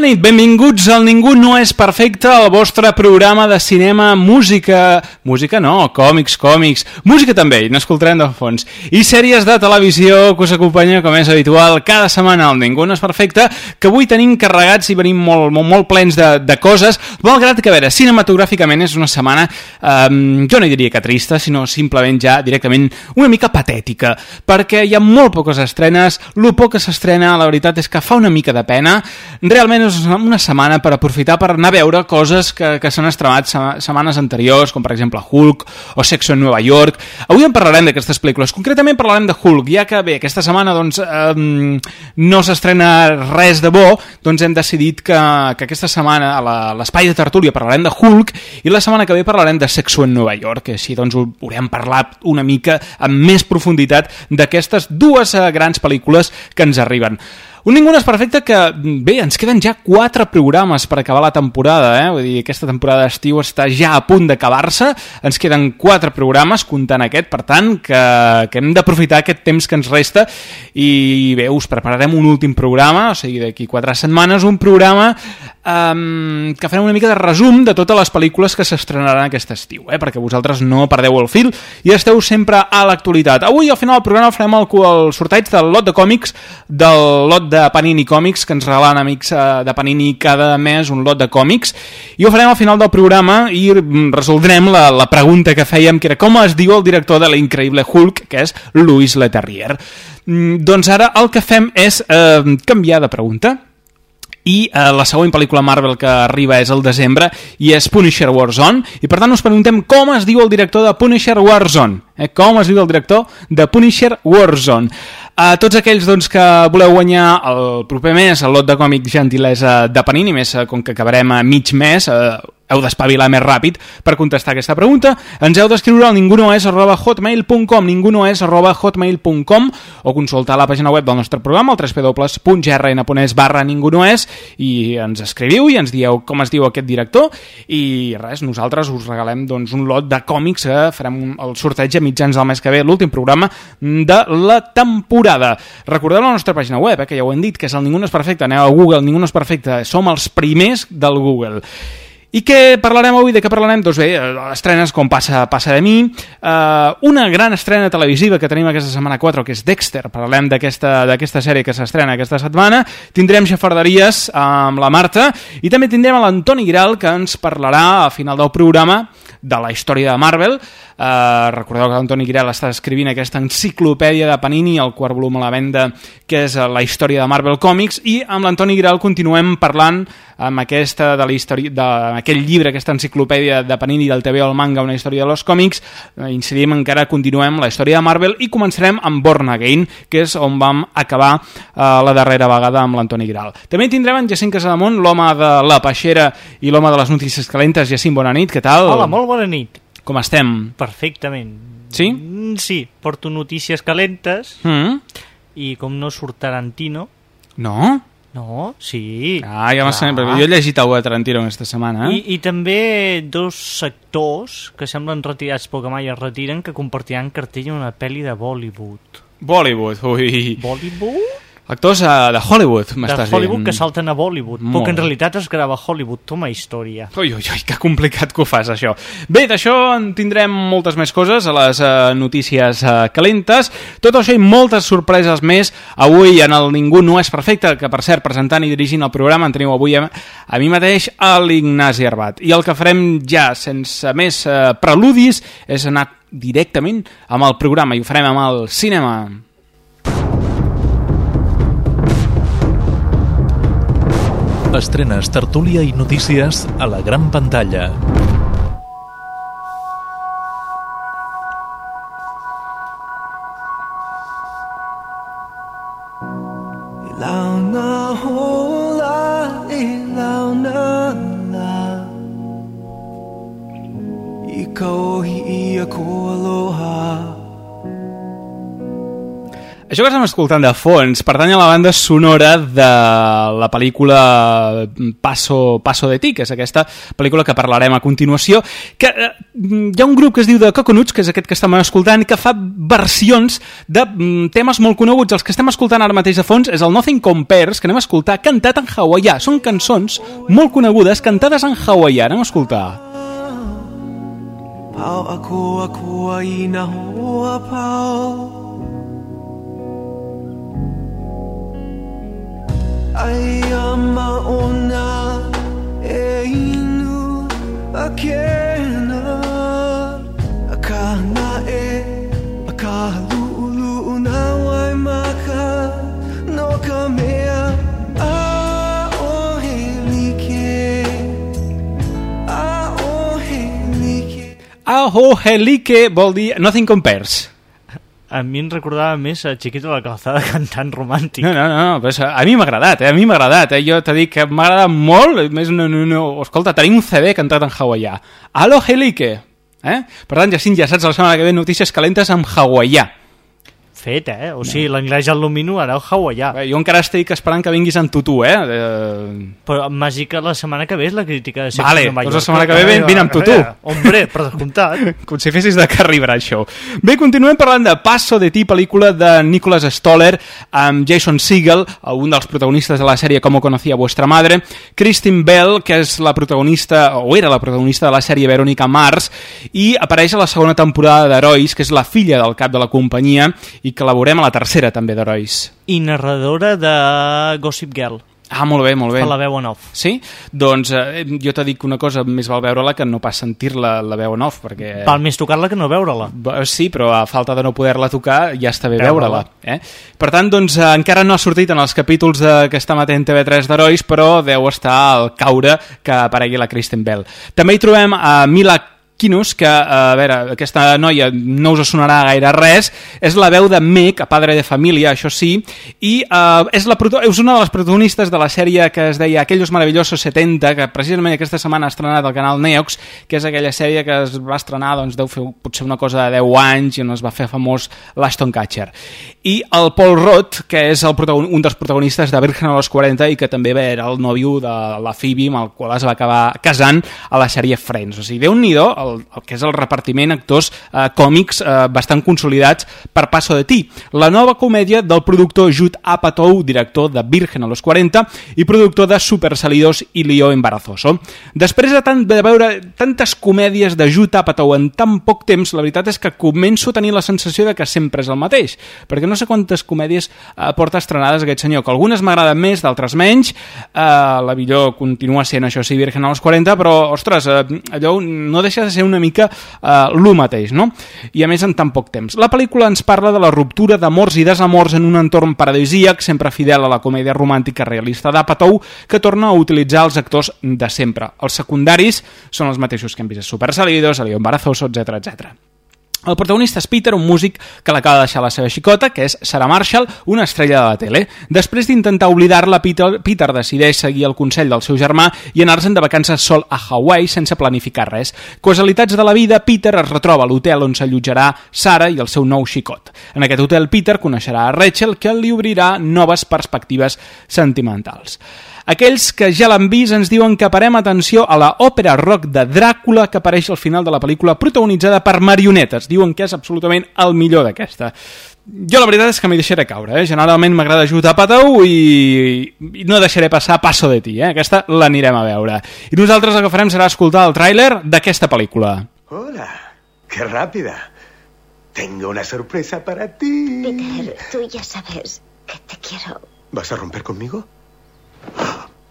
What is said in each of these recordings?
Bona nit, benvinguts al Ningú no és perfecte, el vostre programa de cinema, música... Música no, còmics, còmics... Música també, i n'escoltarem de fons. I sèries de televisió que us acompanya, com és habitual, cada setmana al Ningú no és perfecte, que avui tenim carregats i venim molt, molt, molt plens de, de coses, malgrat que, a veure, cinematogràficament és una setmana, eh, jo no diria que trista, sinó simplement ja directament una mica patètica, perquè hi ha molt poques estrenes, el poc que s'estrena, la veritat és que fa una mica de pena, realment és una setmana per aprofitar per anar a veure coses que, que s'han estrenat setmanes anteriors, com per exemple Hulk o Sexo en Nova York. Avui en parlarem d'aquestes pel·lícules, concretament parlarem de Hulk, ja que bé, aquesta setmana doncs, eh, no s'estrena res de bo, doncs hem decidit que, que aquesta setmana a l'espai de tertúlia parlarem de Hulk i la setmana que ve parlarem de Sexo en Nova York, que així doncs haurem parlat una mica amb més profunditat d'aquestes dues eh, grans pel·lícules que ens arriben. Un Ningú no és perfecte que, bé, ens queden ja quatre programes per acabar la temporada, eh? Vull dir, aquesta temporada d'estiu està ja a punt d'acabar-se, ens queden quatre programes, comptant aquest, per tant, que, que hem d'aprofitar aquest temps que ens resta i, bé, us prepararem un últim programa, o sigui, d'aquí quatre setmanes, un programa um, que farem una mica de resum de totes les pel·lícules que s'estrenaran aquest estiu, eh? perquè vosaltres no perdeu el fil i esteu sempre a l'actualitat. Avui, al final del programa, farem el, el sorteig del lot de còmics, del lot de Panini Còmics, que ens regalen amics eh, de Panini cada mes un lot de còmics, i ho farem al final del programa i resoldrem la, la pregunta que fèiem, que era com es diu el director de l'increïble Hulk, que és Louis Leterrier. Mm, doncs ara el que fem és eh, canviar de pregunta i eh, la següent pel·lícula Marvel que arriba és el desembre i és Punisher Warzone i per tant us preguntem com es diu el director de Punisher Warzone eh? com es diu el director de Punisher Warzone a tots aquells doncs, que voleu guanyar el proper mes el lot de còmic gentilesa de Panini, més eh, com que acabarem a mig mes, eh, heu d'espavilar més ràpid per contestar aquesta pregunta. Ens heu d'escriure al ningunoes arroba hotmail.com ningunoes arroba hotmail.com o consultar la pàgina web del nostre programa, el www.grn.es barra ningunoes i ens escriviu i ens dieu com es diu aquest director i res, nosaltres us regalem doncs, un lot de còmics que farem el sorteig a mitjans del mes que ve, l'últim programa de la temporada. Recordeu la nostra pàgina web, eh, que ja ho hem dit, que és el Ningú no és perfecte, aneu a Google, Ningú no és perfecte, som els primers del Google. I què parlarem avui? De què parlarem? Doncs bé, estrenes com passa, passa de mi, uh, una gran estrena televisiva que tenim aquesta setmana 4, que és Dexter, parlem d'aquesta sèrie que s'estrena aquesta setmana, tindrem xafarderies amb la Marta i també tindrem l'Antoni Giral que ens parlarà a final del programa de la història de Marvel. Uh, recordeu que l'Antoni Guirel està escrivint aquesta enciclopèdia de Panini, el quart volum a la venda, que és la història de Marvel Comics, i amb l'Antoni Guirel continuem parlant amb aquesta de la història, d'aquell llibre, aquesta enciclopèdia de Panini del TV al manga, una història de los còmics, uh, incidim encara, continuem la història de Marvel i començarem amb Born Again, que és on vam acabar uh, la darrera vegada amb l'Antoni Giral. També tindrem en Jacint Casademont, l'home de la peixera i l'home de les notícies calentes. Jacint, bona nit, què tal? Hola, molt bona nit. Com estem? Perfectament. Sí? Mm, sí, porto notícies calentes Mm? i com no surt Tarantino... No? No, sí. Ah, ja m'ha Clar. perquè jo he llegit alguna de Tarantino aquesta setmana. I, I també dos sectors que semblen retirats però que mai es retiren que compartiran cartell en una pel·li de Bollywood. Bollywood, ui. Bollywood? Actors uh, de Hollywood, de m'estàs Hollywood dient. que salten a Bollywood, Molt però que en realitat es grava a Hollywood. Toma història. Ui, ui, ui, que complicat que ho fas, això. Bé, d'això en tindrem moltes més coses a les uh, notícies uh, calentes. Tot això i moltes sorpreses més avui en el Ningú no és perfecte, que per cert, presentant i dirigint el programa en teniu avui a, a mi mateix a l'Ignasi Arbat. I el que farem ja, sense més uh, preludis, és anar directament amb el programa i ho farem amb el cinema. Estrenes, tertúlia i notícies a la gran pantalla. Ilaw Això que estem escoltant de fons pertany a la banda sonora de la pel·lícula Paso, Paso de Ti, que és aquesta pel·lícula que parlarem a continuació, que eh, hi ha un grup que es diu de Coconuts, que és aquest que estem escoltant, que fa versions de mm, temes molt coneguts. Els que estem escoltant ara mateix de fons és el Nothing Compares, que anem a escoltar cantat en hawaià. Són cançons molt conegudes cantades en hawaià. Anem a escoltar. Pau ako ako ay nahoa pau Ay amaona e inu akena. Akana e akalulu na wai maka no kamea A o helike A o helike Aho Helike vol dir Nothing Compares. A mi em recordava més a Chiquito de la Calzada cantant romàntic. No, no, no, és- a mi m'ha agradat, eh? a mi m'ha agradat, eh? jo t'he dit que m'ha agradat molt, més no, no, no, escolta, tenim un CD cantat en hawaià, Alo Helike, eh? Per tant, Jacint, ja saps la setmana que ve notícies calentes en hawaià. Fet, eh? O sigui, l'anglès el domino, ara el hawaià. Bé, jo encara estic esperant que vinguis en tutú, eh? eh... Però m'has dit que la setmana que ve és la crítica de Sexo Vale, en Nova doncs la York. setmana que ve ven- vine amb tu, tu. Hombre, per descomptat. Com si fessis de Carrie Bradshaw. Bé, continuem parlant de Paso de Ti, pel·lícula de Nicholas Stoller, amb Jason Segel, un dels protagonistes de la sèrie Como conocía vuestra madre, Kristen Bell, que és la protagonista, o era la protagonista de la sèrie Verónica Mars, i apareix a la segona temporada d'Herois, que és la filla del cap de la companyia, i que la veurem a la tercera també d'Herois. I narradora de Gossip Girl. Ah, molt bé, molt bé. Fa la veu en off. Sí? Doncs eh, jo t'he dit una cosa més val veure-la que no pas sentir-la la veu en off, perquè... Val més tocar-la que no veure-la. Ba- Sí, però a falta de no poder-la tocar ja està bé Veure-la. veure-la. Eh? Per tant, doncs, eh, encara no ha sortit en els capítols de, que està matent TV3 d'Herois, però deu estar al caure que aparegui la Kristen Bell. També hi trobem a Mila Kinos, que, eh, a veure, aquesta noia no us sonarà gaire res, és la veu de Meg, a Padre de Família, això sí, i eh, és, la, és una de les protagonistes de la sèrie que es deia Aquellos maravillosos 70, que precisament aquesta setmana ha estrenat al canal Neox, que és aquella sèrie que es va estrenar, doncs deu fer potser una cosa de 10 anys i on es va fer famós l'Aston Catcher. I el Paul Roth, que és el un dels protagonistes de Virgen a los 40 i que també era el nòvio de la Phoebe, amb el qual es va acabar casant a la sèrie Friends. O sigui, déu-n'hi-do el que és el repartiment actors eh, còmics eh, bastant consolidats per Paso de Ti. La nova comèdia del productor Jude Apatow, director de Virgen a los 40 i productor de Super Salidos i Lío Embarazoso. Després de, tant, de veure tantes comèdies de Jude Apatow en tan poc temps, la veritat és que començo a tenir la sensació de que sempre és el mateix, perquè no sé quantes comèdies eh, porta estrenades aquest senyor, que algunes m'agraden més, d'altres menys, eh, la millor continua sent això sí, Virgen als 40, però, ostres, eh, allò no deixa de ser una mica eh, lo mateix, no? I a més en tan poc temps. La pel·lícula ens parla de la ruptura d'amors i desamors en un entorn paradisíac, sempre fidel a la comèdia romàntica realista d'Apatow, que torna a utilitzar els actors de sempre. Els secundaris són els mateixos que hem vist a Super Salidos, a Leon Barazoso, etc etc. El protagonista és Peter, un músic que l'acaba de deixar la seva xicota, que és Sarah Marshall, una estrella de la tele. Després d'intentar oblidar-la, Peter, Peter decideix seguir el consell del seu germà i anar-se'n de vacances sol a Hawaii sense planificar res. Causalitats de la vida, Peter es retroba a l'hotel on s'allotjarà Sarah i el seu nou xicot. En aquest hotel, Peter coneixerà a Rachel, que li obrirà noves perspectives sentimentals. Aquells que ja l'han vist ens diuen que parem atenció a la òpera rock de Dràcula que apareix al final de la pel·lícula protagonitzada per marionetes. Diuen que és absolutament el millor d'aquesta. jo la veritat és que m'hi deixaré caure, eh? Generalment m'agrada ajudar a Patau i, i no deixaré passar Passo de ti, eh? Aquesta l'anirem a veure. I nosaltres el que farem serà escoltar el tràiler d'aquesta pel·lícula. Hola, qué rápida. Tengo una sorpresa para ti. Peter, tú ya sabes que te quiero. ¿Vas a romper conmigo?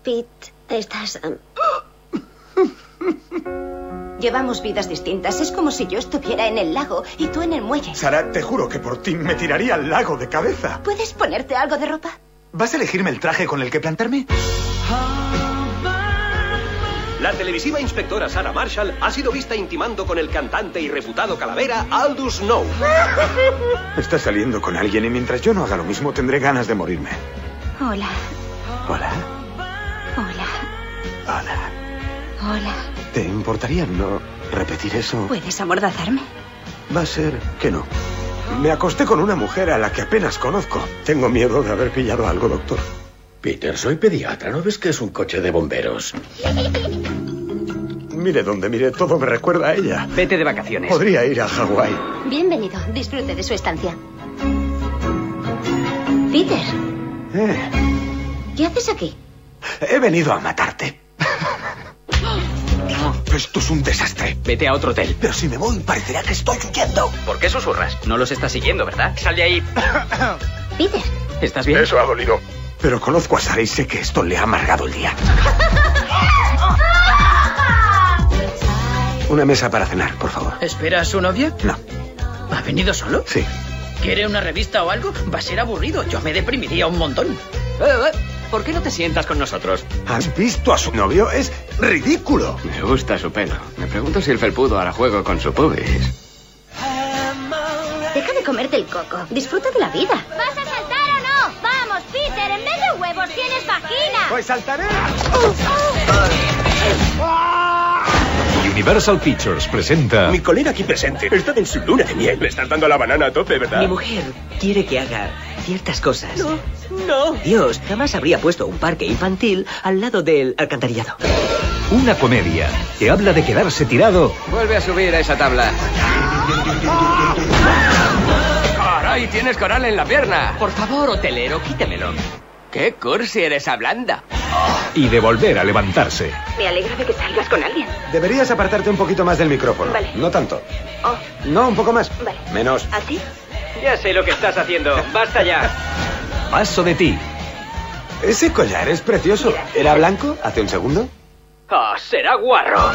Pete, estás... um, Llevamos vidas distintas. Es como si yo estuviera en el lago y tú en el muelle. Sara, te juro que por ti me tiraría al lago de cabeza. ¿Puedes ponerte algo de ropa? ¿Vas a elegirme el traje con el que plantarme? La televisiva inspectora Sarah Marshall ha sido vista intimando con el cantante y reputado calavera Aldous Snow. Estás saliendo con alguien y mientras yo no haga lo mismo tendré ganas de morirme. Hola, Hola, hola, hola. hola. ¿Te importaría no repetir eso? ¿Puedes amordazarme? Va a ser que no. Me acosté con una mujer a la que apenas conozco. Tengo miedo de haber pillado algo, doctor. Peter, soy pediatra. ¿No ves que es un coche de bomberos? Mire donde mire, todo me recuerda a ella. Vete de vacaciones. Podría ir a Hawái. Bienvenido. Disfrute de su estancia. Peter, Eh, ¿qué haces aquí? he venido a matarte. Esto es un desastre. Vete a otro hotel. Pero si me voy, parecerá que estoy huyendo. ¿Por qué susurras? No los estás siguiendo, ¿verdad? Sal de ahí. Peter, ¿Estás bien? Eso ha dolido. Pero conozco a Sara y sé que esto le ha amargado el día. Una mesa para cenar, por favor. ¿Espera a su novia? No, ¿Ha venido solo? sí. ¿Quiere una revista o algo? Va a ser aburrido. Yo me deprimiría un montón. Eh, ¿Por qué no te sientas con nosotros? ¿Has visto a su novio? Es ridículo. Me gusta su pelo. Me pregunto si el felpudo hará juego con su pubis. deja de comerte el coco. Disfruta de la vida. ¿Vas a saltar o no? Vamos, Peter, en vez de huevos tienes vagina. Pues saltaré. Universal Pictures presenta Mi colega aquí presente está en su luna de miel. Le estás dando la banana a tope, ¿verdad? Mi mujer quiere que haga ciertas cosas. No, no. Dios jamás habría puesto un parque infantil al lado del alcantarillado. una comedia que habla de quedarse tirado Vuelve a subir a esa tabla. ¡Caray! Tienes coral en la pierna. Por favor, hotelero, quítemelo. ¡Qué cursi eres hablando! y de volver a levantarse. Me alegra de que salgas con alguien. Deberías apartarte un poquito más del micrófono. Vale. No tanto. Oh, No, un poco más. Vale. Menos. ¿así? Ya sé lo que estás haciendo. Basta ya. Paso de ti. Ese collar es precioso. ¿Era blanco hace un segundo? Ah, será guarro.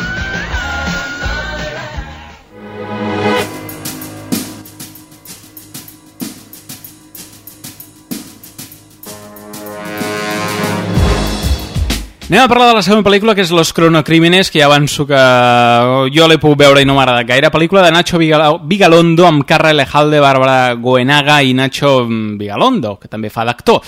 Anem a parlar de la següent pel·lícula, que és Los Cronocrímenes, que ja avanço que jo l'he pogut veure i no m'ha agradat gaire. Pel·lícula de Nacho Vigalo- Vigalondo amb Carra Elejalde, Bàrbara Goenaga i Nacho Vigalondo, que també fa d'actor.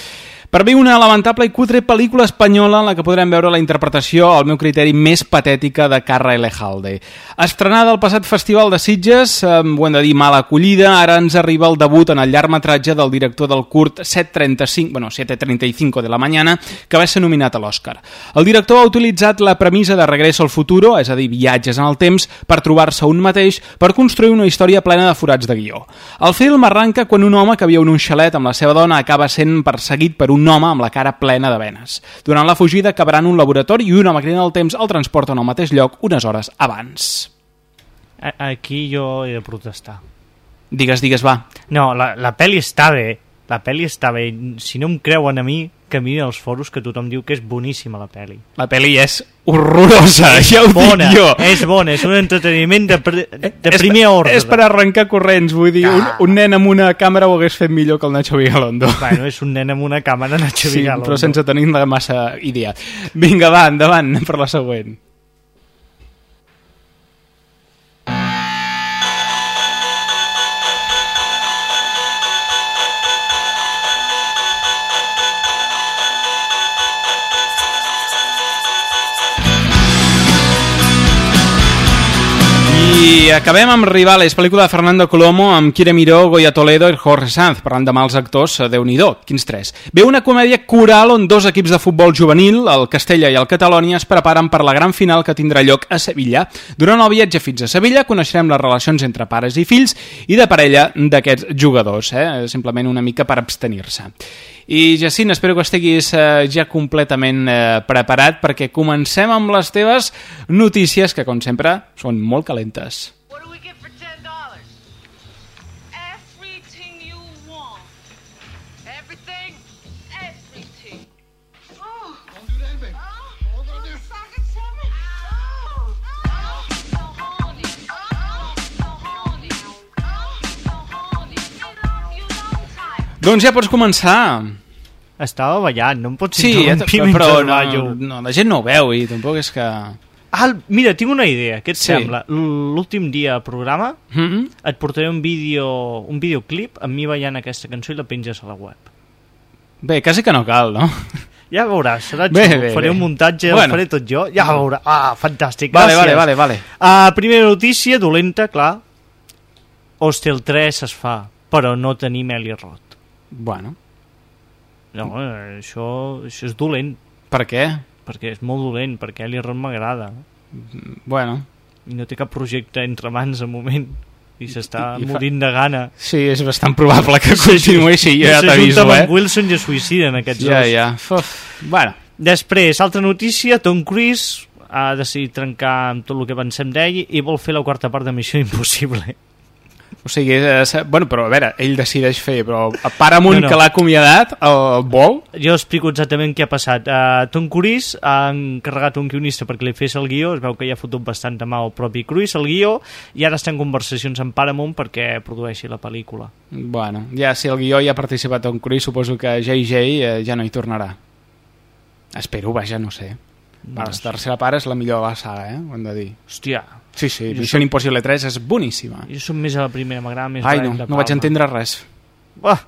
Per mi una lamentable i cutre pel·lícula espanyola en la que podrem veure la interpretació, al meu criteri, més patètica de Carra Elejalde. Estrenada al passat Festival de Sitges, eh, ho hem de dir, mala acollida, ara ens arriba el debut en el llargmetratge del director del curt 7.35, bueno, 7.35 de la mañana, que va ser nominat a l'Oscar. El director ha utilitzat la premissa de Regreso al futuro, és a dir, viatges en el temps, per trobar-se un mateix per construir una història plena de forats de guió. El film arranca quan un home que viu en un xalet amb la seva dona acaba sent perseguit per un home amb la cara plena de venes. Durant la fugida acabaran un laboratori i una màquina del temps el transporten al mateix lloc unes hores abans. Aquí jo he de protestar. Digues, digues, va. No, la, la pel·li està bé. La pel·li està bé. Si no em creuen a mi, que mirin els foros que tothom diu que és boníssima la pel·li. La pel·li és horrorosa, ja ho bona, dic jo. És bona, és un entreteniment de, de És primer ordre. És per arrencar corrents, vull dir, un, un nen amb una càmera ho hagués fet millor que el Nacho Vigalondo. Bueno, és un nen amb una càmera Nacho Sí, Vigalondo. però sense tenir massa idea. Vinga, va, endavant per la següent. I acabem amb Rivales, pel·lícula de Fernando Colomo amb Kira Miró, Goya Toledo i Jorge Sanz, parlant de mals actors, déu nhi quins tres. Ve una comèdia coral on dos equips de futbol juvenil, el Castella i el Catalònia, es preparen per la gran final que tindrà lloc a Sevilla. Durant el viatge fins a Sevilla coneixerem les relacions entre pares i fills i de parella d'aquests jugadors, eh? simplement una mica per abstenir-se. I Jacint, espero que estiguis eh, ja completament eh, preparat perquè comencem amb les teves notícies que, com sempre, són molt calentes. Doncs ja pots començar. Estava ballant, no em pots sí, interrompir ja, però no, ballo. no, la gent no ho veu i tampoc és que... Ah, mira, tinc una idea, què et Sí. sembla? L'últim dia del programa Mm -hmm. et portaré un vídeo un videoclip amb mi ballant aquesta cançó i la penges a la web. Bé, quasi que no cal, no? Ja veuràs, serà Bé, xulo. bé, faré bé. un muntatge, Bueno. faré tot jo, ja veuràs. Ah, fantàstic, Vale, gràcies. vale, vale, vale. Uh, primera notícia, dolenta, clar. Hostel 3 es fa, però no tenim Eli Roth. Bueno. No, eh, això, això és dolent. Per què? Perquè és molt dolent, perquè Eli Roth m'agrada. Bueno. I no té cap projecte entre mans de moment. I s'està i fa- morint de gana. Sí, és bastant probable que continuï així, jo ja t'aviso, amb eh? en Wilson i es suïciden aquests Ja, dos. ja. Uf. Bueno. Després, altra notícia, Tom Cruise ha decidit trencar amb tot el que pensem d'ell i vol fer la quarta part de Missió Impossible. O sigui, és, bueno, però a veure, ell decideix fer, però a Paramount No, no. que l'ha acomiadat, el vol? Jo explico exactament què ha passat. Uh, Tom Cruise ha encarregat un guionista perquè li fes el guió, es veu que ja ha fotut bastant de mà el propi Cruise, el guió, i ara està en conversacions amb Paramount perquè produeixi la pel·lícula. Bueno, ja si el guió ja ha participat Tom Cruise, suposo que JJ eh, ja no hi tornarà. Espero, vaja, no sé. No la tercera part és la millor de la saga, eh? Ho hem de dir. Hòstia. Sí, sí, Jo Mission soc- Impossible 3 és boníssima. Jo som més a la primera, m'agrada més Ai, no, no vaig entendre res. Ah.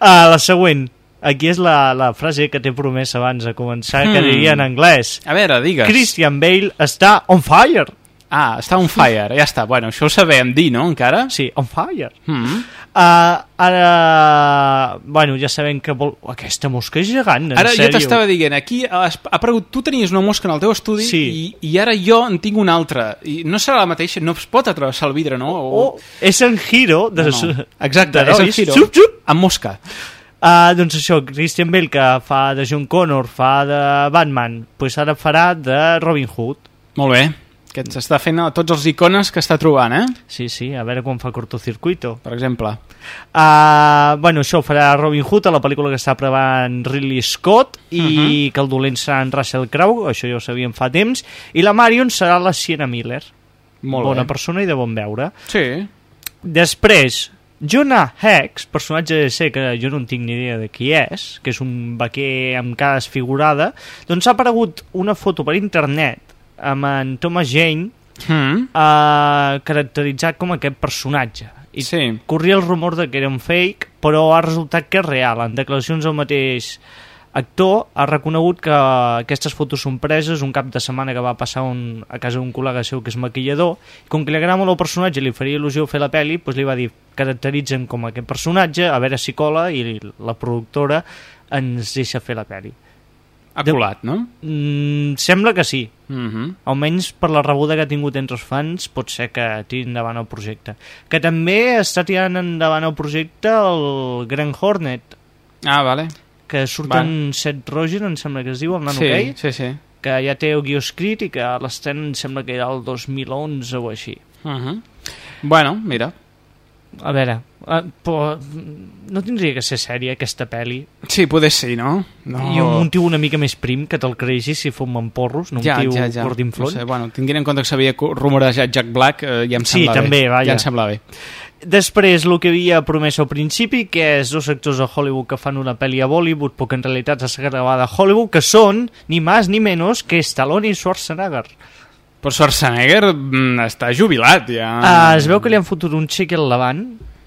Ah, la següent. Aquí és la, la frase que t'he promès abans de començar, que Hmm. diria en anglès. A veure, digues. Christian Bale està on fire. Ah, està on fire, ja està. Bueno, això ho sabem dir, no, encara? Sí, on fire. Mm. Uh, ara, bueno, ja sabem que vol... Aquesta mosca és gegant, en Ara jo sèrio. t'estava dient, aquí ha ha aparegut, tu tenies una mosca en el teu estudi Sí. i, i ara jo en tinc una altra. I no serà la mateixa, no es pot atravessar el vidre, no? O... Oh, és en Hiro de, No, no. Exacte, d'herois. és el Hiro. Xup, xup. Amb mosca. Uh, doncs això, Christian Bale, que fa de John Connor, fa de Batman, pues ara farà de Robin Hood. Molt bé. Que ens està fent a tots els icones que està trobant, eh? Sí, sí, a veure quan fa cortocircuito. Per exemple. Uh, bueno, això ho farà Robin Hood a la pel·lícula que està provant Ridley Scott i uh -huh. que el dolent serà en Russell Crowe, això ja ho sabíem fa temps, i la Marion serà la Sienna Miller. Molt Bona bé. persona i de bon veure. Sí. Després, Jonah Hex, personatge de ser que jo no en tinc ni idea de qui és, que és un vaquer amb cara desfigurada, doncs ha aparegut una foto per internet amb en Thomas Jane Mm. eh, caracteritzat com aquest personatge. I Sí. corria el rumor de que era un fake, però ha resultat que és real. En declaracions el mateix actor ha reconegut que aquestes fotos són preses un cap de setmana que va passar un, a casa d'un col·lega seu que és maquillador i com que li agrada molt el personatge i li faria il·lusió fer la pel·li doncs li va dir caracteritzen com aquest personatge a veure si cola i la productora ens deixa fer la pel·li Ha colat, no? mm, sembla que sí Mm -hmm. almenys per la rebuda que ha tingut entre els fans pot ser que tiri endavant el projecte que també està tirant endavant el projecte el Grand Hornet Ah, vale. que surt Va. en Seth Rogen em sembla que es diu, el nano Sí, gay sí, sí. que ja té el guió escrit i que l'estrena em sembla que era el 2011 o així Uh -huh. Bueno, mira. A veure eh, però no tindria que ser sèria aquesta pel·li Sí, poder ser, no? no. i un, un tio una mica més prim que te'l creguis si fumen porros no un ja, tio ja, ja. gordinflon No sé, bueno, tinguent en compte que s'havia rumorejat Jack Black, eh, ja em Sí, sembla també, bé. vaja. Ja em sembla bé. Després, el que havia promès al principi, que és dos actors de Hollywood que fan una pel·li a Bollywood, però que en realitat està gravada a Hollywood, que són, ni més ni menys, que Stallone i Schwarzenegger. Però Schwarzenegger mm, està jubilat, ja. Ah. es veu que li han fotut un xeque al davant,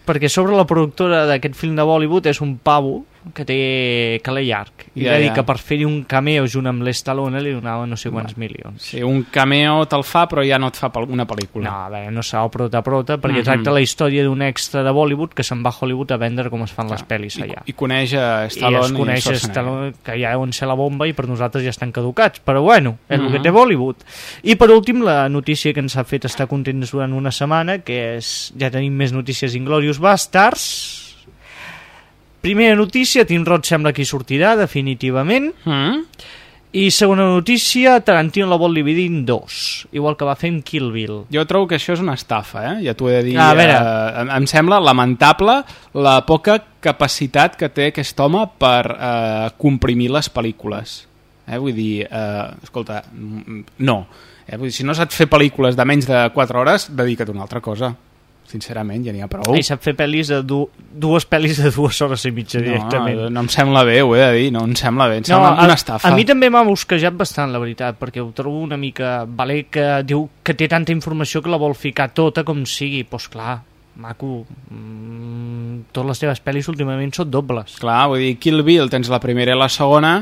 perquè sobre la productora d'aquest film de Bollywood és un pavo que té Calé llarg. I Ja, va dir ja. que per fer-hi un cameo junt amb l'Estalone li donava no sé quants milions. Sí, un cameo te'l fa, però ja no et fa una pel·lícula. No, a veure, no serà prota prota, perquè mm -hmm. tracta la història d'un extra de Bollywood que se'n va a Hollywood a vendre com es fan les pel·lis allà. I coneix a Stallone I es coneix Schwarzenegger. Stallone, que ja deuen ser la bomba i per nosaltres ja estan caducats, però bueno, és el que Mhm. té Bollywood. I per últim, la notícia que ens ha fet estar contents durant una setmana, que és, ja tenim més notícies Inglorious Bastards. Primera notícia, Tim Roth sembla que hi sortirà, definitivament. Mm? I segona notícia, Tarantino la vol dividir en dos, igual que va fer amb Kill Bill. Jo trobo que això és una estafa, eh? Ja t'ho he de dir. A veure. Eh, em, em sembla lamentable la poca capacitat que té aquest home per eh, comprimir les pel·lícules. Eh? Vull dir, eh, escolta, mm, no. Eh? Vull dir, si no saps fer pel·lícules de menys de 4 hores, dedica't a una altra cosa. Sincerament, ja n'hi ha prou. Ell sap fer pel·lis de du dues pel·lis de dues hores i mitja directament. No, no em sembla bé, ho he de dir, no em sembla bé, em sembla a, una estafa. A mi també m'ha busquejat bastant, la veritat, perquè ho trobo una mica... Vale, que diu que té tanta informació que la vol ficar tota com sigui. Doncs pues clar, maco, mm, totes les teves pel·lis últimament són dobles. Clar, vull dir, Kill Bill tens la primera i la segona,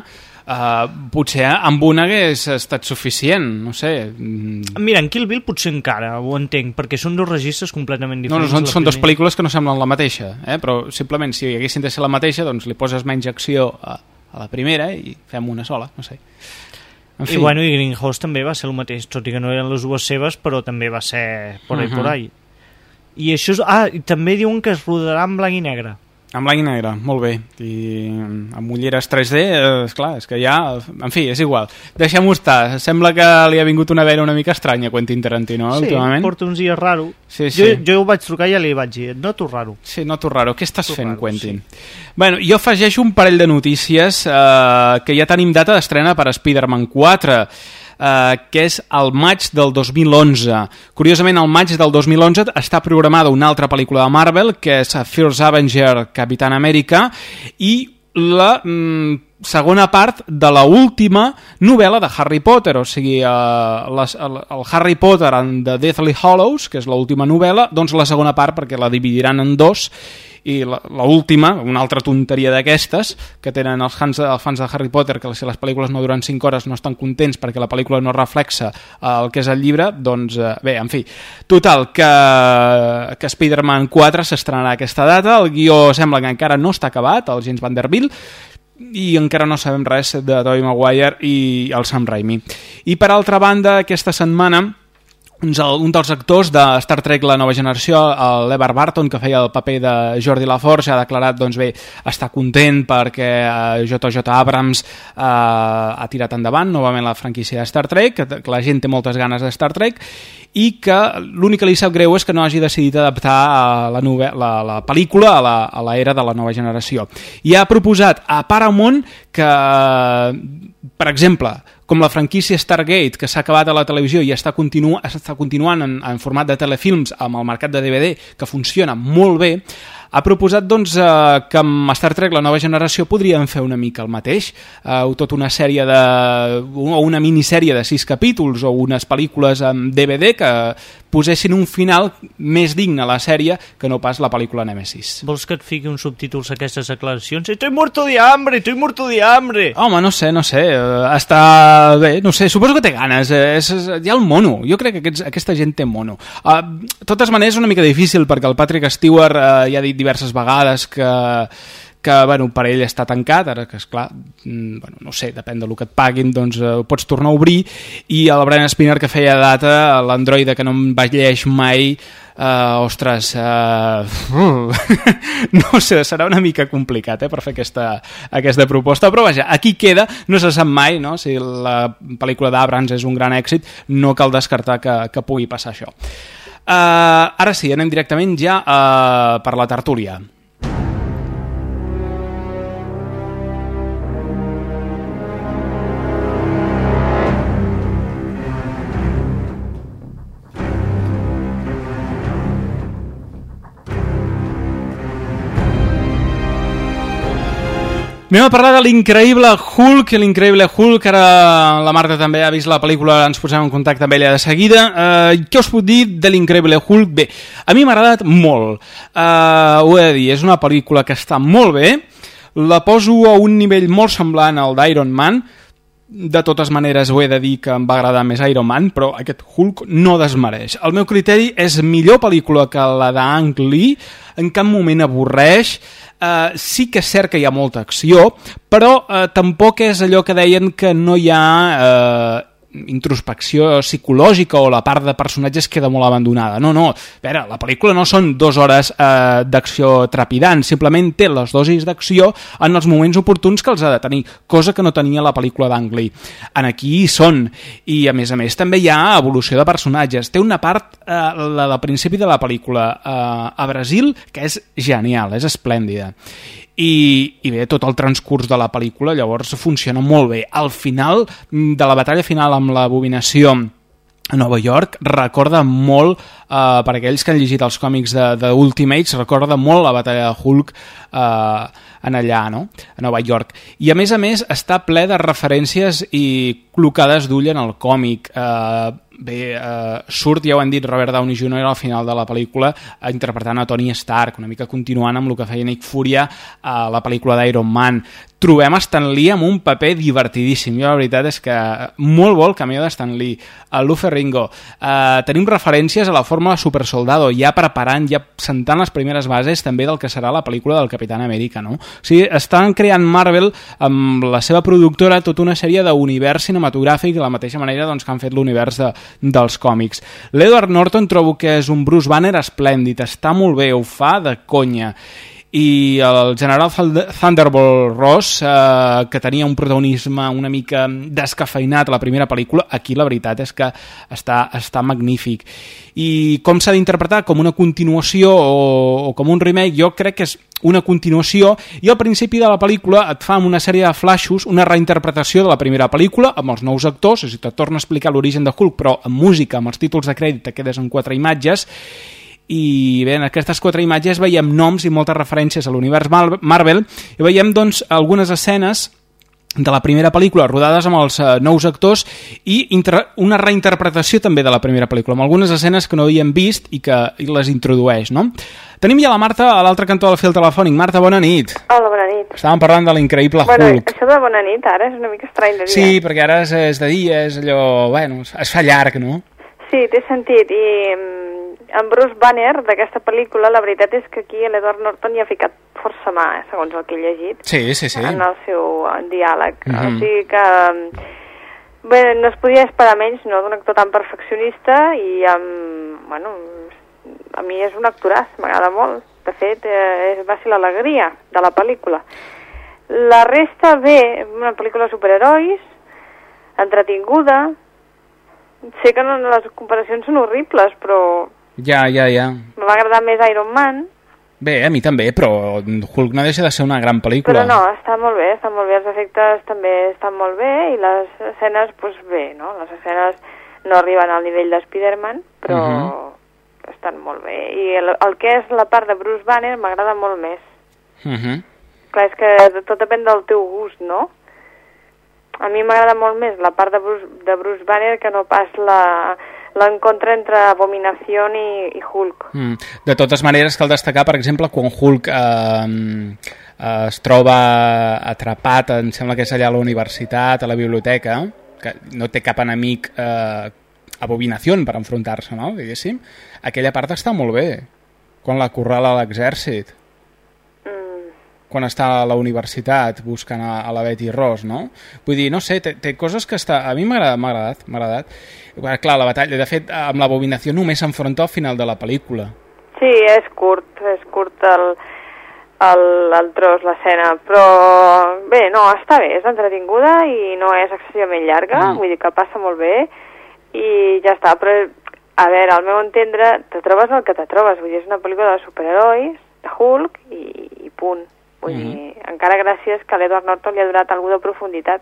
uh, potser amb una hagués estat suficient, no sé. mm. Mira, en Kill Bill potser encara ho entenc, perquè són dos registres completament No, no, diferents. són, són dues pel·lícules que no semblen la mateixa, eh? però simplement si haguessin de ser la mateixa, doncs li poses menys acció a, a la primera i fem una sola, no sé. En I bueno, i Greenhouse també va ser el mateix, tot i que no eren les dues seves, però també va ser por ahí, Mhm. por ahí. I això és... Ah, i també diuen que es rodarà en blanc i negre. En blanc i negre, molt bé. I amb ulleres 3D, eh, esclar, és que ja... En fi, és igual. Deixem-ho estar. Sembla que li ha vingut una vena una mica estranya a Quentin Tarantino, eh, sí, últimament. porta uns dies raro. Sí, sí. Jo, jo ho vaig trucar i ja li vaig dir, et noto raro. Sí, noto raro. Què estàs Noto fent, raro, Quentin? Bueno, jo afegeixo un parell de notícies eh, que ja tenim data d'estrena per Spider-Man 4 eh, que és el maig del 2011. Curiosament, el maig del 2011 està programada una altra pel·lícula de Marvel, que és First Avenger Capitán Amèrica, i la mm, segona part de la última novel·la de Harry Potter, o sigui, eh, les, el, el Harry Potter and the Deathly Hallows, que és l'última novel·la, doncs la segona part, perquè la dividiran en dos, i la, la última, una altra tonteria d'aquestes, que tenen els fans, els fans de Harry Potter, que si les pel·lícules no duren 5 hores no estan contents perquè la pel·lícula no reflexa eh, el que és el llibre, doncs eh, bé, en fi. Total, que, que Spider-Man 4 s'estrenarà aquesta data, el guió sembla que encara no està acabat, el James Vanderbilt, i encara no sabem res de Tobey Maguire i el Sam Raimi. I per altra banda, aquesta setmana un, un dels actors de Star Trek La Nova Generació, l'Ever Barton, que feia el paper de Jordi LaForge, ha declarat, doncs bé, està content perquè eh, J.J. Abrams eh, ha tirat endavant novament la franquícia de Star Trek, que, que la gent té moltes ganes de Star Trek, i que l'únic que li sap greu és que no hagi decidit adaptar a la, novel·la, la, la pel·lícula a la, a la era de la nova generació. I ha proposat a Paramount que, per exemple, com la franquícia Stargate, que s'ha acabat a la televisió i està, continu està continuant en, en format de telefilms amb el mercat de DVD, que funciona molt bé, ha proposat doncs, eh, que amb Star Trek la nova generació podrien fer una mica el mateix, eh, tota una sèrie de, o una minissèrie de sis capítols o unes pel·lícules amb DVD que posessin un final més digne a la sèrie que no pas la pel·lícula Nemesis. Vols que et fiqui uns subtítols a aquestes declaracions? Estoy muerto de hambre, estoy muerto de hambre. Home, no sé, no sé, eh, està bé, no sé, suposo que té ganes, eh, és, és, hi ha el mono, jo crec que aquests, aquesta gent té mono. Uh, totes maneres és una mica difícil perquè el Patrick Stewart uh, ja ha dit diverses vegades que que bueno, per ell està tancat, ara que és clar, bueno, no sé, depèn del que et paguin, doncs eh, ho pots tornar a obrir, i el Brian Spinner que feia data, l'androide que no em velleix mai, Uh, ostres, uh, no sé, serà una mica complicat eh, per fer aquesta, aquesta proposta, però vaja, aquí queda, no se sap mai, no? si la pel·lícula d'Abrams és un gran èxit, no cal descartar que, que pugui passar això. Uh, ara sí, anem directament ja uh, per la tertúlia. Anem a parlar de l'increïble Hulk, l'increïble Hulk, ara la Marta també ha vist la pel·lícula, ens posem en contacte amb ella de seguida. Uh, què us puc dir de l'increïble Hulk? Bé, a mi m'ha agradat molt, uh, ho he de dir, és una pel·lícula que està molt bé, la poso a un nivell molt semblant al d'Iron Man, de totes maneres ho he de dir que em va agradar més Iron Man, però aquest Hulk no desmereix. El meu criteri és millor pel·lícula que la d'Ang Lee, en cap moment avorreix, eh, sí que és cert que hi ha molta acció, però eh, tampoc és allò que deien que no hi ha eh, introspecció psicològica o la part de personatges queda molt abandonada. No, no, a veure, la pel·lícula no són dues hores eh, d'acció trepidant, simplement té les dosis d'acció en els moments oportuns que els ha de tenir, cosa que no tenia la pel·lícula d'Angli. En aquí hi són, i a més a més també hi ha evolució de personatges. Té una part, eh, la del principi de la pel·lícula, eh, a Brasil, que és genial, és esplèndida i, i bé, tot el transcurs de la pel·lícula llavors funciona molt bé. Al final mm, de la batalla final amb l'abominació a Nova York recorda molt, eh, per aquells que han llegit els còmics de, de Ultimates, recorda molt la batalla de Hulk eh, en allà, no? a Nova York. I a més a més està ple de referències i clocades d'ull en el còmic. Eh, bé, eh, surt, ja ho han dit, Robert Downey Jr. al final de la pel·lícula eh, interpretant a Tony Stark, una mica continuant amb el que feia Nick Furia a la pel·lícula d'Iron Man. Trobem Stan Lee amb un paper divertidíssim. Jo la veritat és que molt bo el cameo de Stan Lee. A Lou Ferringo. Eh, tenim referències a la fórmula Super Soldado, ja preparant, ja sentant les primeres bases també del que serà la pel·lícula del Capitán Amèrica, no? O sigui, estan creant Marvel amb la seva productora tota una sèrie d'univers cinematogràfic de la mateixa manera doncs, que han fet l'univers de, dels còmics. L'Edward Norton trobo que és un Bruce Banner esplèndid, està molt bé, ho fa de conya i el general Thunderbolt Ross, eh, que tenia un protagonisme una mica descafeinat a la primera pel·lícula, aquí la veritat és que està, està magnífic. I com s'ha d'interpretar? Com una continuació o, o com un remake? Jo crec que és una continuació i al principi de la pel·lícula et fa una sèrie de flashos, una reinterpretació de la primera pel·lícula amb els nous actors, és a dir, te torna a explicar l'origen de Hulk però amb música, amb els títols de crèdit te quedes en quatre imatges i bé, en aquestes quatre imatges veiem noms i moltes referències a l'univers Marvel i veiem doncs algunes escenes de la primera pel·lícula rodades amb els uh, nous actors i una reinterpretació també de la primera pel·lícula amb algunes escenes que no havíem vist i que i les introdueix, no? Tenim ja la Marta a l'altre cantó del fil telefònic. Marta, bona nit. Hola, bona nit. Estàvem parlant de l'increïble bueno, Hulk. Això de bona nit ara és una mica estrany de dir. Sí, perquè ara és, és de dia, és allò... Bueno, es fa llarg, no? Sí, té sentit i en Bruce Banner d'aquesta pel·lícula, la veritat és que aquí l'Edward Norton hi ha ficat força mà, eh, segons el que he llegit. Sí, sí, sí. En el seu diàleg. Mm -hmm. O Mhm. sigui que... Bé, no es podia esperar menys, no?, d'un actor tan perfeccionista i amb... Bueno, a mi és un actoràs, m'agrada molt. De fet, eh, va ser l'alegria de la pel·lícula. La resta, bé, una pel·lícula de superherois, entretinguda, sé que no, les comparacions són horribles, però Ja, ja, ja. me va agradar més Iron Man, Bé, a mi també, però Hulk no deixa de ser una gran pel·lícula. però no, està molt bé, està molt bé, els efectes també estan molt bé i les escenes, doncs bé, no? Les escenes no arriben al nivell de Spider-Man, però Mhm. estan molt bé. I el, el que és la part de Bruce Banner m'agrada molt més. Uh -huh. Clar, és que tot depèn del teu gust, no? A mi m'agrada molt més la part de Bruce, de Bruce Banner que no pas la l'encontre entre Abominació i, i Hulk. Mm. De totes maneres, cal destacar, per exemple, quan Hulk eh, es troba atrapat, em sembla que és allà a la universitat, a la biblioteca, que no té cap enemic eh, abominació per enfrontar-se, no? diguéssim, aquella part està molt bé, quan la corrala l'exèrcit, quan està a la universitat buscant a, a la Betty Ross, no? Vull dir, no sé, té, té coses que està... A mi m'ha agradat, m'ha agradat, m'ha agradat. Bé, Clar, la batalla, de fet, amb l'abominació només s'enfronta al final de la pel·lícula. Sí, és curt, és curt el, el, el tros, l'escena, però bé, no, està bé, és entretinguda i no és excessivament llarga, mm. vull dir que passa molt bé i ja està, però a veure, al meu entendre, te trobes el que te trobes, vull dir, és una pel·lícula de superherois, de Hulk i, i punt. Vull Mhm. dir, encara gràcies que l'Edward Norton li ha donat alguna de profunditat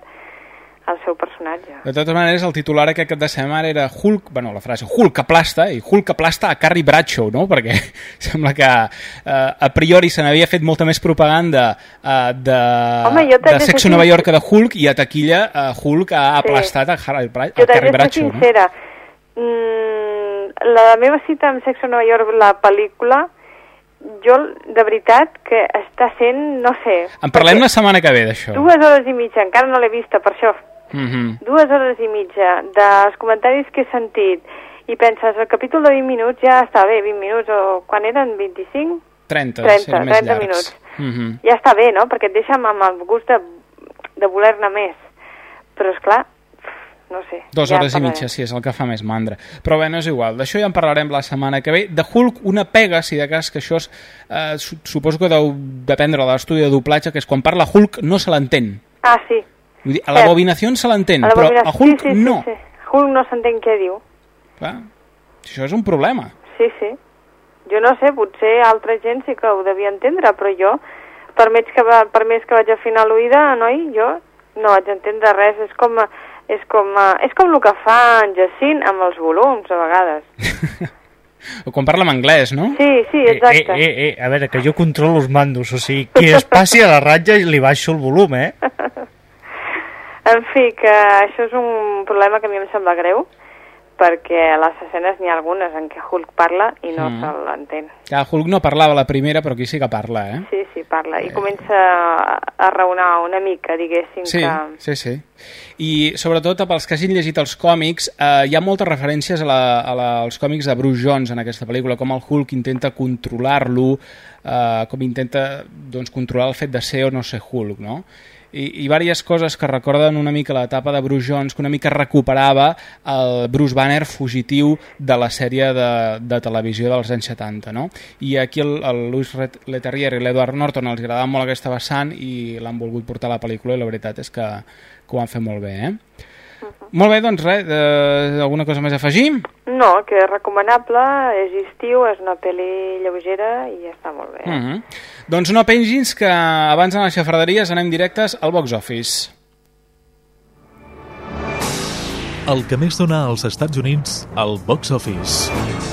al seu personatge. De totes maneres, el titular aquest cap de setmana era Hulk, bueno, la frase Hulk aplasta, i Hulk aplasta a Carrie Bradshaw, no? Perquè sembla que eh, a priori se n'havia fet molta més propaganda eh, de, Home, jo de Sexo Nova York que de Hulk, i a taquilla eh, Hulk ha Sí. aplastat a, Harry, a Jo Carrie Bradshaw, no? sincera. Mm, la meva cita amb Sexo Nova York, la pel·lícula, jo, de veritat, que està sent, no sé... En parlem la setmana que ve, d'això. Dues hores i mitja, encara no l'he vista, per això. Mm -hmm. Dues hores i mitja dels comentaris que he sentit i penses, el capítol de 20 minuts ja està bé, 20 minuts, o quan eren 25? 30, 30, sí, més 30 llargs. minuts. Mm -hmm. Ja està bé, no?, perquè et deixa amb, amb el gust de, de voler-ne més. Però, és clar, no sé. Dos ja hores i mitja, sí, és el que fa més mandra. Però bé, no és igual. D'això ja en parlarem la setmana que ve. De Hulk, una pega, si de cas que això és... Eh, su- suposo que deu dependre de l'estudi de doblatge, que és quan parla Hulk no se l'entén. Ah, sí. Vull dir, a Cert. l'abominació se l'entén, A la però a Hulk sí, sí, no. Sí, sí. Hulk no s'entén què diu. Clar, això és un problema. Sí, sí. Jo no sé, potser altra gent sí que ho devia entendre, però jo, per més que, va, per més que vaig afinar l'oïda, noi, jo no vaig entendre res. És com, és com, és com el que fa en Jacint amb els volums, a vegades. O quan parla en anglès, no? Sí, sí, exacte. Eh, eh, eh, a veure, que jo controlo els mandos, o sigui, qui es passi a la ratlla li baixo el volum, eh? En fi, que això és un problema que a mi em sembla greu, perquè a les escenes n'hi ha algunes en què Hulk parla i no Mm. se l'entén. Clar, Hulk no parlava la primera, però aquí sí que parla, eh? Sí, sí, parla. I comença a, a raonar una mica, diguéssim, Sí, que... sí, sí. I sobretot pels que hagin llegit els còmics, eh, hi ha moltes referències a la, a la, als còmics de Bruce Jones en aquesta pel·lícula, com el Hulk intenta controlar-lo, eh, com intenta doncs, controlar el fet de ser o no ser Hulk, no? I, i diverses coses que recorden una mica l'etapa de Bruce Jones, que una mica recuperava el Bruce Banner fugitiu de la sèrie de, de televisió dels anys 70, no? I aquí el, el Louis Leterrier i l'Edward Norton els agradava molt aquesta vessant i l'han volgut portar a la pel·lícula i la veritat és que, que ho han fet molt bé, eh? Molt bé, doncs res, eh, alguna cosa més a afegir? No, que és recomanable, és estiu, és una pel·li lleugera i està molt bé. Mm -hmm. Doncs no pengis que abans a les xafarderies anem directes al box office. El que més dona als Estats Units al box office.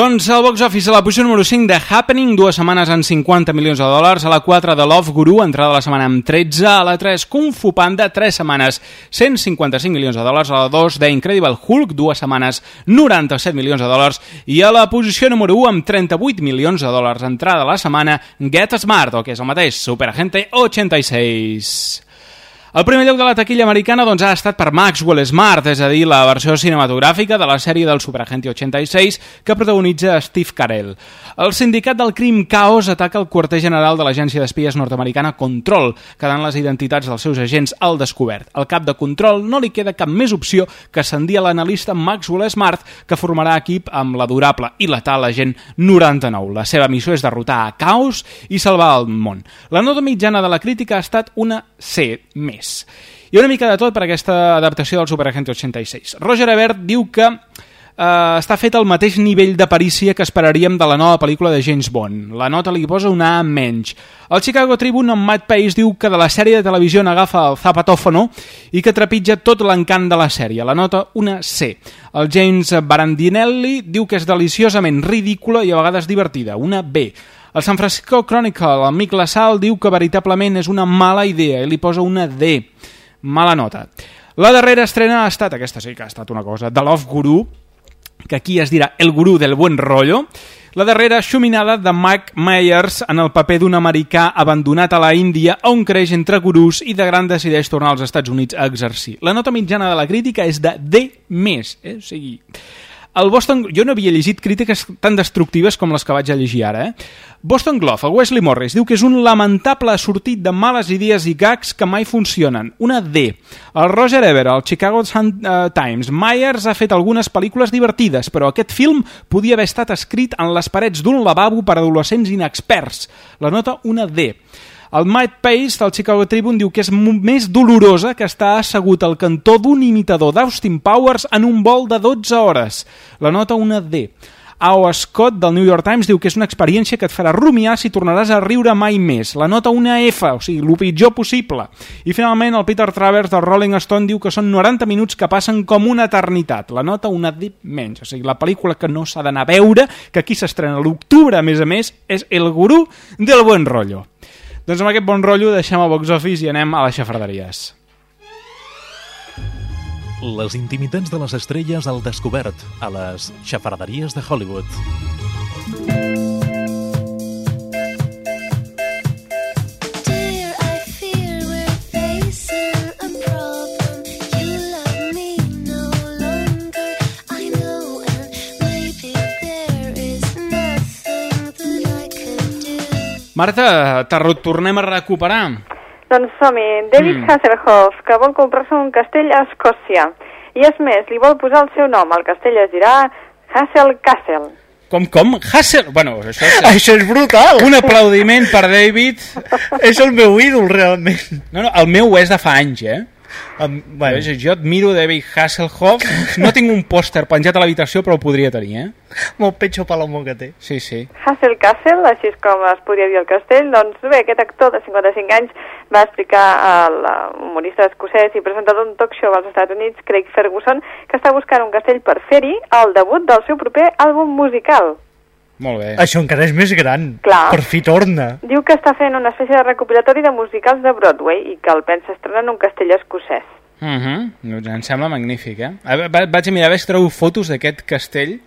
Doncs el box office a la posició número 5 de Happening, dues setmanes amb 50 milions de dòlars, a la 4 de Love Guru, entrada de la setmana amb 13, a la 3 Kung Fu Panda, 3 setmanes 155 milions de dòlars, a la 2 de Incredible Hulk, dues setmanes 97 milions de dòlars, i a la posició número 1 amb 38 milions de dòlars, entrada de la setmana Get Smart, o que és el mateix, Superagente 86. El primer lloc de la taquilla americana doncs, ha estat per Maxwell Smart, és a dir, la versió cinematogràfica de la sèrie del Superagente 86 que protagonitza Steve Carell. El sindicat del crim Chaos ataca el quarter general de l'agència d'espies nord-americana Control, quedant les identitats dels seus agents al descobert. Al cap de Control no li queda cap més opció que ascendir a l'analista Maxwell Smart, que formarà equip amb l'adorable i letal agent 99. La seva missió és derrotar a Chaos i salvar el món. La nota mitjana de la crítica ha estat una C més. Hi ha una mica de tot per aquesta adaptació del Superagente 86. Roger Ebert diu que eh, està fet al mateix nivell de perícia que esperaríem de la nova pel·lícula de James Bond. La nota li posa una A menys. El Chicago Tribune, en Matt Pace, diu que de la sèrie de televisió n'agafa el zapatófono i que trepitja tot l'encant de la sèrie. La nota una C. El James Barandinelli diu que és deliciosament ridícula i a vegades divertida. Una B. El San Francisco Chronicle, Mick LaSalle, diu que veritablement és una mala idea i li posa una D. Mala nota. La darrera estrena ha estat, aquesta sí que ha estat una cosa, de Love Guru, que aquí es dirà el gurú del buen rollo, la darrera xuminada de Mike Myers en el paper d'un americà abandonat a la Índia on creix entre gurús i de gran decideix tornar als Estats Units a exercir. La nota mitjana de la crítica és de D+, eh? o sigui... El Boston... Jo no havia llegit crítiques tan destructives com les que vaig a llegir ara, eh? Boston Globe, el Wesley Morris, diu que és un lamentable sortit de males idees i gags que mai funcionen. Una D. El Roger Ebert, el Chicago Sun uh, Times, Myers ha fet algunes pel·lícules divertides, però aquest film podia haver estat escrit en les parets d'un lavabo per adolescents inexperts. La nota una D. El Mike Pace del Chicago Tribune diu que és més dolorosa que estar assegut al cantó d'un imitador d'Austin Powers en un vol de 12 hores. La nota una D. A.O. Scott del New York Times diu que és una experiència que et farà rumiar si tornaràs a riure mai més. La nota una F, o sigui, el pitjor possible. I finalment el Peter Travers del Rolling Stone diu que són 90 minuts que passen com una eternitat. La nota una D menys, o sigui, la pel·lícula que no s'ha d'anar a veure, que aquí s'estrena l'octubre, a més a més, és El gurú del buen rotllo. Doncs amb aquest bon rotllo deixem el box office i anem a les xafarderies. Les intimitats de les estrelles al descobert, a les xafarderies de Hollywood. Marta, te tornem a recuperar. Doncs som-hi. David Mm. Hasselhoff, que vol comprar-se un castell a Escòcia. I és més, li vol posar el seu nom. El castell es dirà Hassel Castle. Com, com? Hassel... Bueno, això és... Això és brutal! Un aplaudiment per David. és el meu ídol, realment. No, no, el meu és de fa anys, eh? Um, bueno. Veus, jo admiro David Hasselhoff. No tinc un pòster penjat a l'habitació, però ho podria tenir, eh? Molt petxo palomo que té. Sí, sí. Hassel Castle, així és com es podria dir el castell, doncs bé, aquest actor de 55 anys va explicar al humorista escocès i presentador d'un talk show als Estats Units, Craig Ferguson, que està buscant un castell per fer-hi el debut del seu proper àlbum musical. Molt bé. Això encara és més gran. Clar. Per fi torna. Diu que està fent una espècie de recopilatori de musicals de Broadway i que el pensa estrenar en un castell escocès. Uh -huh. doncs em sembla magnífic, eh? Vaig a mirar a veure si trobo fotos d'aquest castell,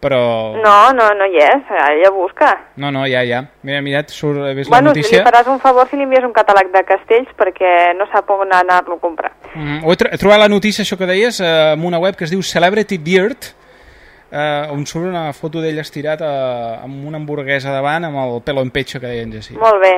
però... No, no, no hi és, ella busca. No, no, ja, ja. Mira, mirat, surt, he vist Bueno, la notícia. li faràs un favor si li envies un catàleg de castells perquè no sap on anar-lo a comprar. Mm, ho he, tro- he trobat la notícia, això que deies, eh, en una web que es diu Celebrity Beard, eh, on surt una foto d'ell estirat eh, amb una hamburguesa davant, amb el pelo en pecho que deien sí. Molt bé.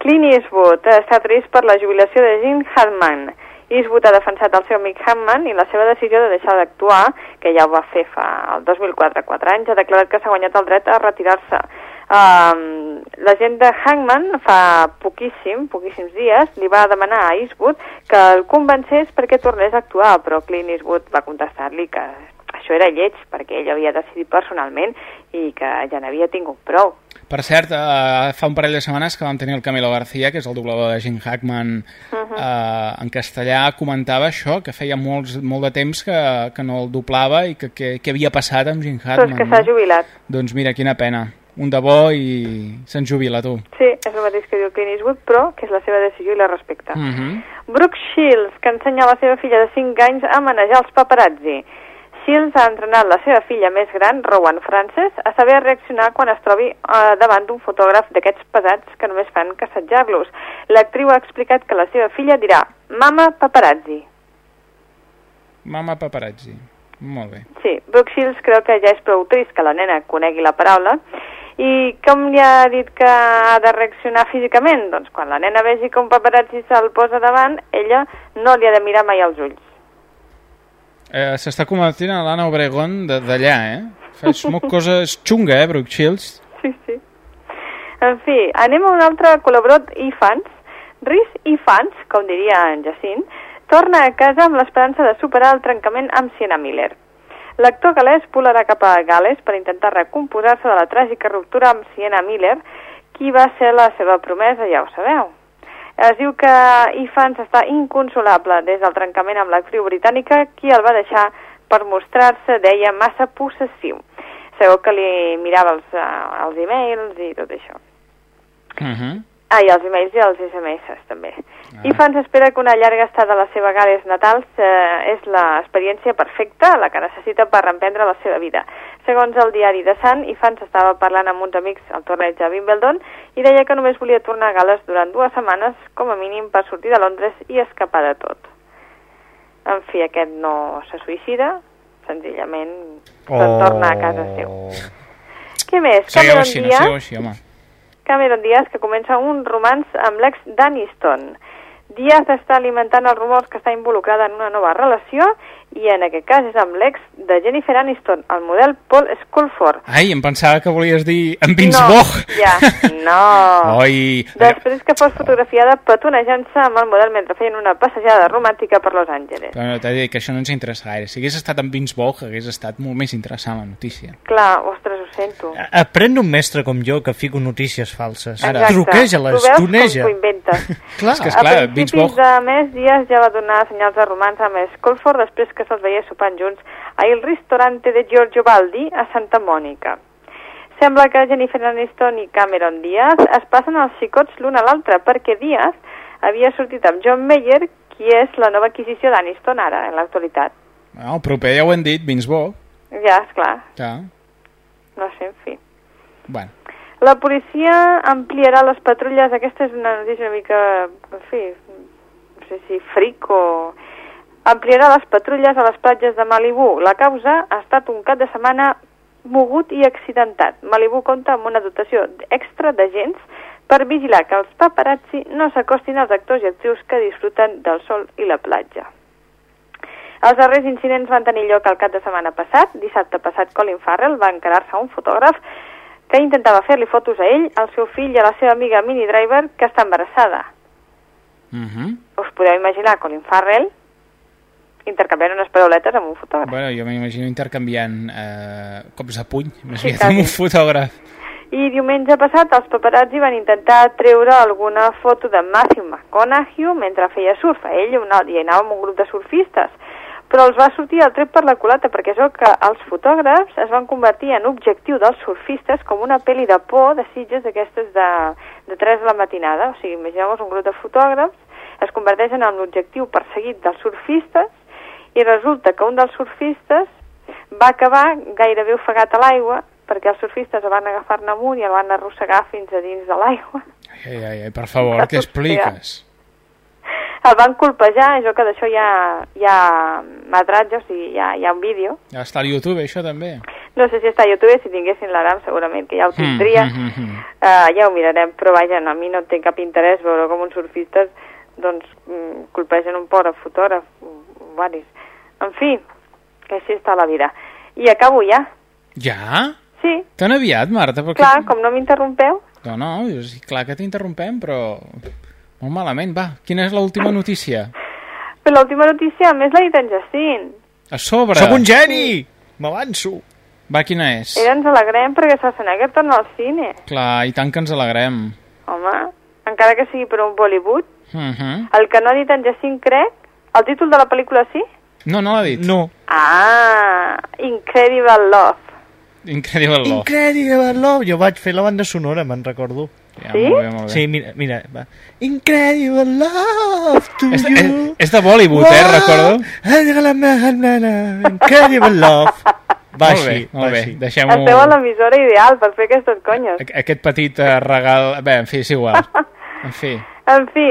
Clint Eastwood està trist per la jubilació de Gene Hackman. Eastwood ha defensat el seu amic Hackman i la seva decisió de deixar d'actuar, que ja ho va fer fa el 2004, 4 anys, ha declarat que s'ha guanyat el dret a retirar-se. Um, la gent de Hackman fa poquíssim, poquíssims dies, li va demanar a Eastwood que el convencés perquè tornés a actuar, però Clint Eastwood va contestar-li que això era lleig perquè ell havia decidit personalment i que ja n'havia tingut prou. Per cert, eh, fa un parell de setmanes que vam tenir el Camilo García, que és el doblador de Gene Hackman Mhm. eh, en castellà, comentava això, que feia molts, molt de temps que, que no el doblava i que, que, que havia passat amb Gene Però Hackman. és que s'ha jubilat. Doncs mira, quina pena. Un de bo i se'n jubila, tu. Sí, és el mateix que diu Clint Eastwood, però que és la seva decisió i la respecta. Mm -hmm. Brooke Shields, que ensenya a la seva filla de 5 anys a manejar els paparazzi. Shields ha entrenat la seva filla més gran, Rowan Frances, a saber reaccionar quan es trobi eh, davant d'un fotògraf d'aquests pesats que només fan que assetjar-los. L'actriu ha explicat que la seva filla dirà «Mama paparazzi». Mama paparazzi. Molt bé. Sí, Brooke Shields creu que ja és prou trist que la nena conegui la paraula i com li ha dit que ha de reaccionar físicament? Doncs quan la nena vegi que un paparazzi se'l posa davant, ella no li ha de mirar mai als ulls. Eh, S'està convertint en l'Anna Obregón de- d'allà, eh? Fes molt coses xunga, eh, Brooke Shields? Sí, sí. En fi, anem a un altre col·laborador IFANS. Rhys IFANS, com diria en Jacint, torna a casa amb l'esperança de superar el trencament amb Sienna Miller. L'actor galès volarà cap a Gales per intentar recomposar-se de la tràgica ruptura amb Sienna Miller, qui va ser la seva promesa, ja ho sabeu. Es diu que Ifans està inconsolable des del trencament amb l'actriu britànica, qui el va deixar per mostrar-se, deia, massa possessiu. Segur que li mirava els, uh, els e-mails i tot això. Uh -huh. Ah, i els e-mails i els SMS també. Ah. Ifans espera que una llarga estada a la seva Gales natal eh, és l'experiència perfecta, la que necessita per reemprendre la seva vida. Segons el diari de Sant, Ifans estava parlant amb uns amics al torneig de Wimbledon i deia que només volia tornar a Gales durant dues setmanes, com a mínim, per sortir de Londres i escapar de tot. En fi, aquest no se suïcida, senzillament oh. torna a casa seu. Què més? Segueu Cameron així, no Diaz- segueu així, home. Cameron Diaz, que comença un romanç amb l'ex d'Aniston. Díaz està alimentant els rumors que està involucrada en una nova relació i en aquest cas és amb l'ex de Jennifer Aniston, el model Paul Sculford. Ai, em pensava que volies dir en Vinsbog. No, ja, no. Oi, Després que fos fotografiada petonejant-se amb el model mentre feien una passejada romàntica per Los Angeles. però t'he de dir que això no ens interessa gaire. Si hagués estat en Vinsbog, hagués estat molt més interessant la notícia. Clar, ostres, ho sento. Aprèn un mestre com jo que fico notícies falses. Exacte. Truqueja-les, Tu veus com t'ho inventes. Clar. És que, esclar, a principis de mes, Díaz ja va donar senyals de romans amb Sculford després que se'ls veiés sopant junts a Il Ristorante de Giorgio Baldi a Santa Mònica. Sembla que Jennifer Aniston i Cameron Diaz es passen els xicots l'un a l'altre perquè Diaz havia sortit amb John Mayer, qui és la nova adquisició d'Aniston ara, en l'actualitat. No, el proper ja ho hem dit, Vinsbog. Ja, és clar, Ja. no sé, en fi. Bueno, La policia ampliarà les patrulles. Aquesta és una notícia una mica, en fi, no sé si fric o... Ampliarà les patrulles a les platges de Malibu. La causa ha estat un cap de setmana mogut i accidentat. Malibu compta amb una dotació extra d'agents per vigilar que els paparazzi no s'acostin als actors i actrius que disfruten del sol i la platja. Els darrers incidents van tenir lloc el cap de setmana passat. Dissabte passat Colin Farrell va encarar-se a un fotògraf que intentava fer-li fotos a ell, al seu fill i a la seva amiga Minnie Driver, que està embarassada. uh -huh. Us podeu imaginar Colin Farrell intercanviant unes parauletes amb un fotògraf. bueno, jo m'imagino intercanviant eh, cops de puny, més Sí, aviat amb un fotògraf. I diumenge passat els paparazzi van intentar treure alguna foto de Matthew McConaughey mentre feia surf. A ell una, i anava amb un grup de surfistes. Però els va sortir el tret per la culata perquè veu que els fotògrafs es van convertir en objectiu dels surfistes com una pel·li de por de sitges d'aquestes de, de 3 de la matinada. O sigui, imagineu un grup de fotògrafs es converteixen en l'objectiu perseguit dels surfistes i resulta que un dels surfistes va acabar gairebé ofegat a l'aigua perquè els surfistes el van agafar-ne amunt i el van arrossegar fins a dins de l'aigua. Ai, ai, ai, per favor, què expliques? El van colpejar, jo que d'això hi ha, hi ha metratge, o sigui, hi ha, hi ha un vídeo. Ja està al YouTube, això també. No sé si està a YouTube, si tinguessin l'Aram segurament que ja ho tindria. Mm, mm, mm. Uh, ja ho mirarem, però vaja, no, a mi no té cap interès veure com uns surfistes doncs, mm, colpegen un pobre fotògraf. Varis. En fi, que així està la vida. I acabo ja. Ja? Sí, Tan aviat, Marta? Perquè... clar, com no m'interrompeu, No, no, és clar que t'interrompem, però... Molt malament, va. Quina és l'última notícia? però l'última notícia, a més, l'ha dit en Jacint. A sobre. Sóc un geni! M'avanço. Va, quina és? Era ens alegrem perquè Schwarzenegger torna al cine. Clar, i tant que ens alegrem. Home, encara que sigui per un Bollywood. Uh -huh. El que no ha dit en Jacint, crec, el títol de la pel·lícula sí? No, no l'ha dit. No. Ah, Incredible Love. Incredible Love. Incredible Love. Jo vaig fer la banda sonora, me'n recordo. Ja, Sí? molt bé, molt bé. Sí, mira, mira va. Incredible Love to És, you. és, és de Bollywood, eh, recordo. Incredible Love. Va molt bé, així, molt va bé. així. Deixem-ho... Esteu a l'emissora ideal per fer aquestes conyes. Aqu- Aquest petit eh, regal... Bé, en fi, és igual. En fi. En fi,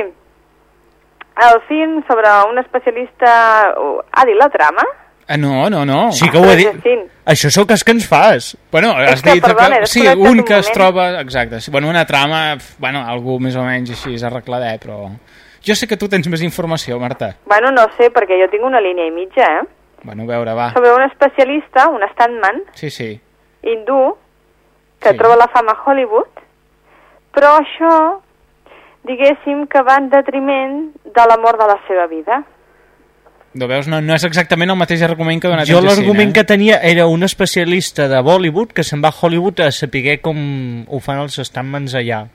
el film sobre un especialista... Ha dit la trama? Ah, no, no, no. Sí que ho he dit. Això és el cas que ens fas. Bueno, has que, dit perdona, que... Sí, un un que es troba... Exacte. Sí, bueno, una trama... Bueno, algú més o menys així és arregladet, però... Jo sé que tu tens més informació, Marta. Bueno, no sé, perquè jo tinc una línia i mitja, eh? Bueno, a veure, va. Sobre un especialista, un stuntman Sí, sí. hindú que Sí. troba la fama a Hollywood, però això, diguéssim que va en detriment de l'amor de la seva vida. No veus? No, no és exactament el mateix argument que ha donat Jo l'argument eh? que tenia era un especialista de Bollywood que se'n va a Hollywood a saber com ho fan els stuntmans allà.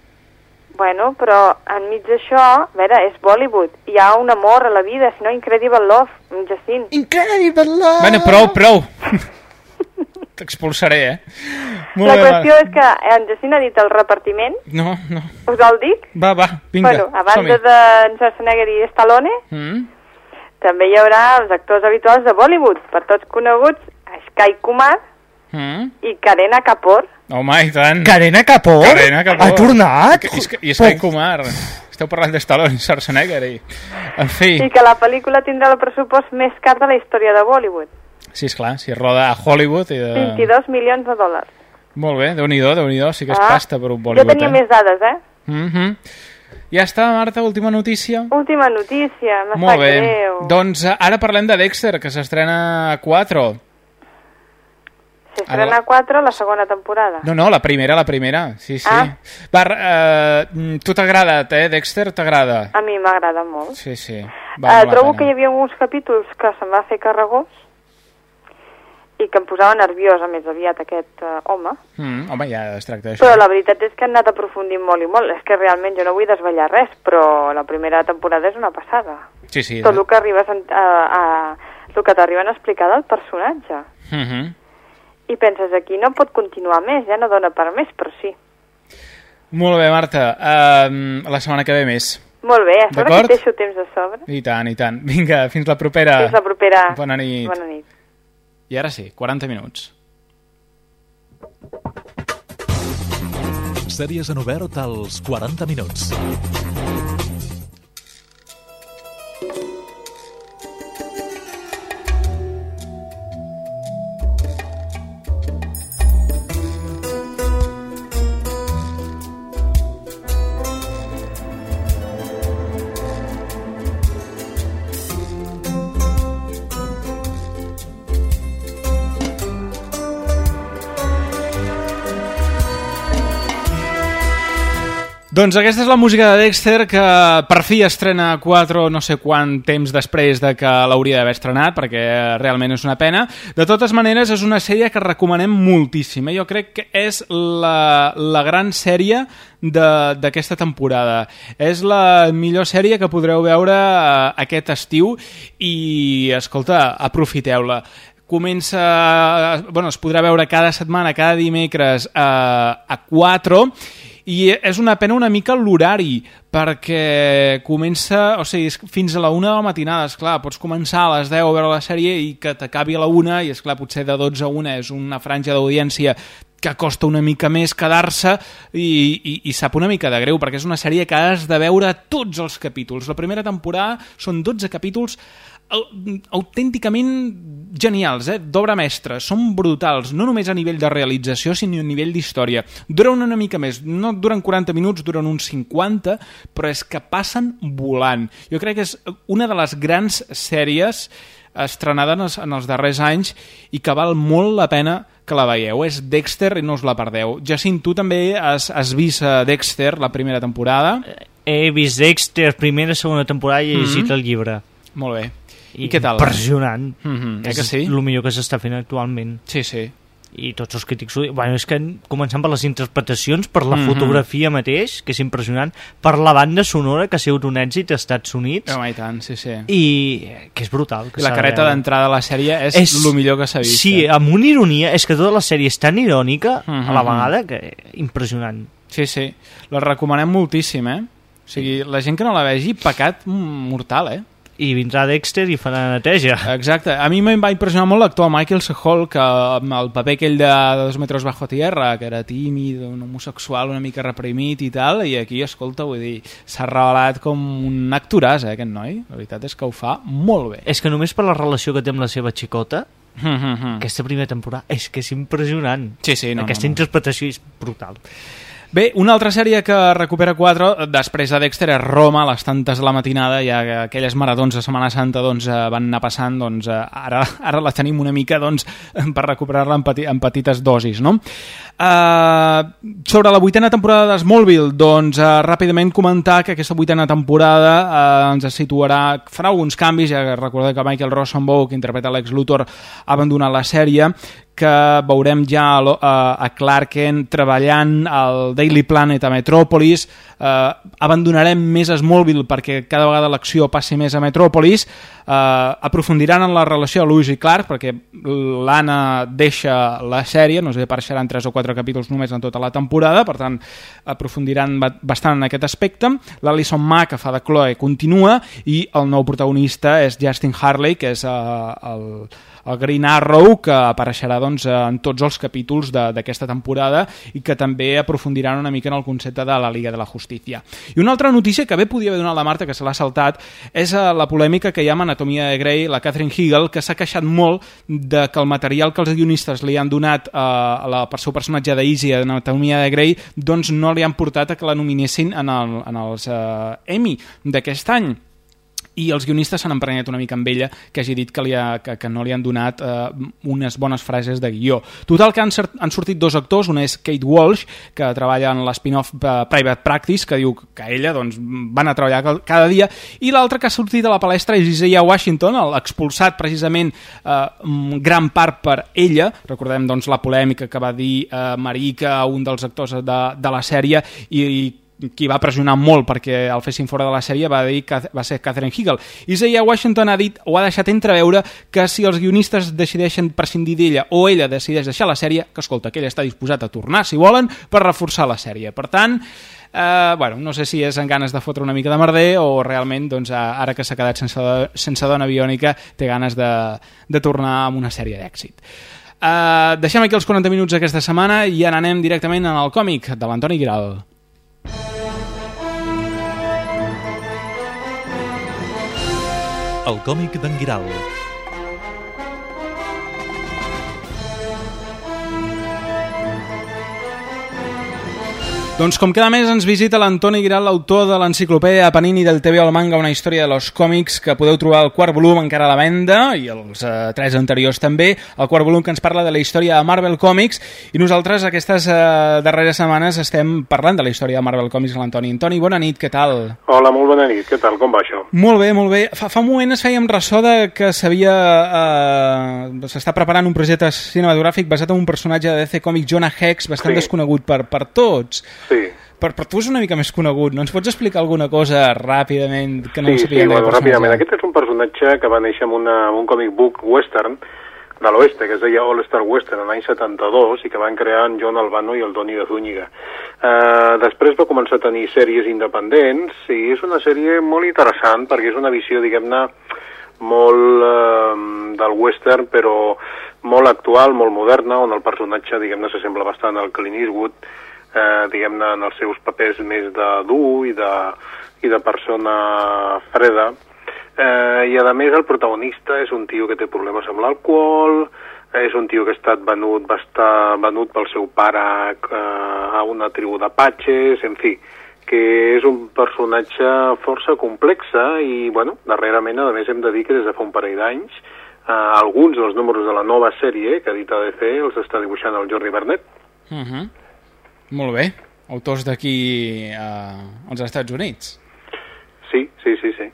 Bueno, però enmig d'això, a veure, és Bollywood, hi ha un amor a la vida, si no, Incredible Love, Jacint. Incredible Love! Bueno, prou, prou. T'expulsaré, eh? Molt La bé, va. qüestió és que en Jacint ha dit el repartiment, No, no. us el dic? Va, va, vinga, bueno, a banda de Schwarzenegger i Stallone, Mm? també hi haurà els actors habituals de Bollywood, per tots coneguts, Sky Kumar Mm? i Karena Kapoor. Home, i tant. Karena Kapoor? Karena Kapoor. Ha tornat? I, i, i Sky Kumar. Esteu parlant de Stallone i Schwarzenegger i... En fi, I que la pel·lícula tindrà el pressupost més car de la història de Bollywood. Sí, esclar, si roda a Hollywood i de... 22 milions de dòlars. Molt bé, Déu-n'hi-do, déu nhi déu sí que és Ah, pasta per un Jo Bollywood, tenia eh? més dades, eh? Mm -hmm. Ja està, Marta, última notícia. Última notícia, me Molt bé. greu. Doncs eh, ara parlem de Dexter, que s'estrena a 4. S'estrena a 4 la segona temporada. No, no, la primera, la primera. Sí, sí. Ah. Va, eh, tu t'ha agradat, eh? Dexter t'agrada? A mi m'agrada molt. Sí, sí. Eh, Va la trobo que hi havia alguns capítols que se'm va fer carregós i que em posava nerviosa més aviat aquest eh, home. Mm, home, ja es tracta d'això. Però la veritat és que han anat aprofundint molt i molt. És que realment jo no vull desvetllar res, però la primera temporada és una passada. Sí, sí. Tot el que arribes a, a, a, el que t'arriben a explicar del personatge. Mm -hmm. I penses, aquí no pot continuar més, ja no dona per més, però sí. Molt bé, Marta. Uh, la setmana que ve més. Molt bé, a sobre que deixo temps de sobre. I tant, i tant. Vinga, fins la propera. Fins la propera. Bona nit. Bona nit. I ara sí, 40 minuts. Sèries en obert als 40 minuts. Doncs aquesta és la música de Dexter que per fi estrena a 4 no sé quant temps després de que l'hauria d'haver estrenat perquè realment és una pena. De totes maneres és una sèrie que recomanem moltíssim. eh? Jo crec que és la, la gran sèrie d'aquesta temporada. És la millor sèrie que podreu veure eh, aquest estiu i, escolta, aprofiteu-la comença... Bueno, es podrà veure cada setmana, cada dimecres a, a 4 i és una pena una mica l'horari perquè comença, o sigui, és fins a la una de la matinada, esclar, pots començar a les 10 a veure la sèrie i que t'acabi a la una i esclar, potser de 12 a 1 és una franja d'audiència que costa una mica més quedar-se i, i, i sap una mica de greu perquè és una sèrie que has de veure tots els capítols. La primera temporada són 12 capítols autènticament genials, eh? d'obra mestra, són brutals, no només a nivell de realització, sinó a nivell d'història. Duren una mica més, no duren 40 minuts, duren uns 50, però és que passen volant. Jo crec que és una de les grans sèries estrenada en els, en els darrers anys i que val molt la pena que la veieu. És Dexter i no us la perdeu. Jacint, tu també has, has vist eh, Dexter la primera temporada? He vist Dexter, primera, segona temporada i he llegit Mhm. el llibre. Molt bé. I, què tal? Impressionant. Mhm, eh és que sí? el millor que s'està fent actualment. Sí, sí. I tots els crítics... Bueno, és que començant per les interpretacions, per la Mhm. fotografia mateix, que és impressionant, per la banda sonora, que ha sigut un èxit als Estats Units, Home, i tant, sí, sí. i eh, que és brutal. Que I la de careta d'entrada a la sèrie és, és el millor que s'ha vist. Sí, eh? amb una ironia, és que tota la sèrie és tan irònica, Mhm. a la vegada, que impressionant. Sí, sí. La recomanem moltíssim, eh? O sigui, la gent que no la vegi, pecat mortal, eh? I vindrà Dexter i farà neteja. Exacte. A mi em va impressionar molt l'actor Michael. Hall, que amb el paper aquell de dos metres bajo tierra, que era tímid, un homosexual una mica reprimit i tal, i aquí, escolta, vull dir, s'ha revelat com un actoràs, eh, aquest noi. La veritat és que ho fa molt bé. És que només per la relació que té amb la seva xicota, Mm aquesta primera temporada, és que és impressionant. Sí, sí, no, Aquesta no, no. interpretació és brutal. Bé, una altra sèrie que recupera 4 després de Dexter és Roma, a les tantes de la matinada, ja aquelles maratons de Setmana Santa doncs, eh, van anar passant, doncs, eh, ara, ara la tenim una mica doncs, per recuperar-la en, peti, en petites dosis. No? Uh, sobre la vuitena temporada de Smallville, doncs uh, ràpidament comentar que aquesta vuitena temporada uh, ens situarà, farà alguns canvis, ja recordeu que Michael Rosenbaum, que interpreta l'ex Luthor, ha abandonat la sèrie, que veurem ja a, a, a Clark Kent treballant al Daily Planet a Metropolis. Eh, abandonarem més Smallville perquè cada vegada l'acció passi més a Metropolis eh, aprofundiran en la relació de Lewis i Clark perquè l'Anna deixa la sèrie no sé, apareixeran 3 o 4 capítols només en tota la temporada per tant aprofundiran ba- bastant en aquest aspecte l'Alison Mack que fa de Chloe continua i el nou protagonista és Justin Harley que és eh, el, el Green Arrow que apareixerà doncs, en tots els capítols d'aquesta temporada i que també aprofundiran una mica en el concepte de la Liga de la Justícia. I una altra notícia que bé podia haver donat la Marta, que se l'ha saltat, és eh, la polèmica que hi ha amb Anatomia de Grey, la Catherine Hegel, que s'ha queixat molt de que el material que els guionistes li han donat eh, a la, per seu personatge d'Easy a Anatomia de Grey doncs no li han portat a que la nominessin en, el, en els eh, Emmy d'aquest any i els guionistes s'han emprenyat una mica amb ella que hagi dit que, li ha, que, que no li han donat eh, unes bones frases de guió. Total que han, han sortit dos actors, un és Kate Walsh, que treballa en l'spin-off eh, Private Practice, que diu que ella doncs, van a treballar cada dia, i l'altre que ha sortit a la palestra és Isaiah Washington, el expulsat precisament eh, gran part per ella, recordem doncs, la polèmica que va dir eh, Marica, un dels actors de, de la sèrie, i, i qui va pressionar molt perquè el fessin fora de la sèrie va dir que va ser Catherine Hegel. Isaiah Washington ha dit o ha deixat entreveure que si els guionistes decideixen prescindir d'ella o ella decideix deixar la sèrie, que escolta, que ell està disposat a tornar, si volen, per reforçar la sèrie. Per tant, eh, bueno, no sé si és en ganes de fotre una mica de merder o realment, doncs, ara que s'ha quedat sense, sense dona biònica, té ganes de, de tornar amb una sèrie d'èxit. Uh, deixem aquí els 40 minuts aquesta setmana i ara anem directament al còmic de l'Antoni Giral. El còmic d'en Guiral. Doncs com cada mes ens visita l'Antoni Giral, l'autor de l'enciclopèdia Panini del TV al manga, una història de los còmics que podeu trobar al quart volum encara a la venda i els eh, tres anteriors també, el quart volum que ens parla de la història de Marvel Comics i nosaltres aquestes eh, darreres setmanes estem parlant de la història de Marvel Comics amb l'Antoni. Antoni, bona nit, què tal? Hola, molt bona nit. Què tal? Com va això? Molt bé, molt bé. Fa, fa un moment es fèiem ressò de que s'havia... Eh, s'està preparant un projecte cinematogràfic basat en un personatge de DC Comics, Jonah Hex, bastant Sí. desconegut per, per tots. Sí. Per, per tu és una mica més conegut, no? Ens pots explicar alguna cosa ràpidament que no sí, sí, sapiguem bueno, ràpidament. Aquest és un personatge que va néixer amb, una, amb un còmic book western de l'oeste, que es deia All Star Western, en l'any 72, i que van crear en John Albano i el Donny de Zúñiga. Uh, després va començar a tenir sèries independents, i és una sèrie molt interessant, perquè és una visió, diguem-ne, molt uh, del western, però molt actual, molt moderna, on el personatge, diguem-ne, s'assembla bastant al Clint Eastwood, eh, diguem-ne, en els seus papers més de dur i de, i de persona freda. Eh, I, a més, el protagonista és un tio que té problemes amb l'alcohol, és un tio que ha estat venut, va estar venut pel seu pare eh, a una tribu d'apatxes, en fi, que és un personatge força complexa i, bueno, darrerament, a més, hem de dir que des de fa un parell d'anys eh, alguns dels números de la nova sèrie que ha dit ADC els està dibuixant el Jordi Bernet. Uh -huh. Molt bé. Autors d'aquí eh, als Estats Units. Sí, sí, sí, sí.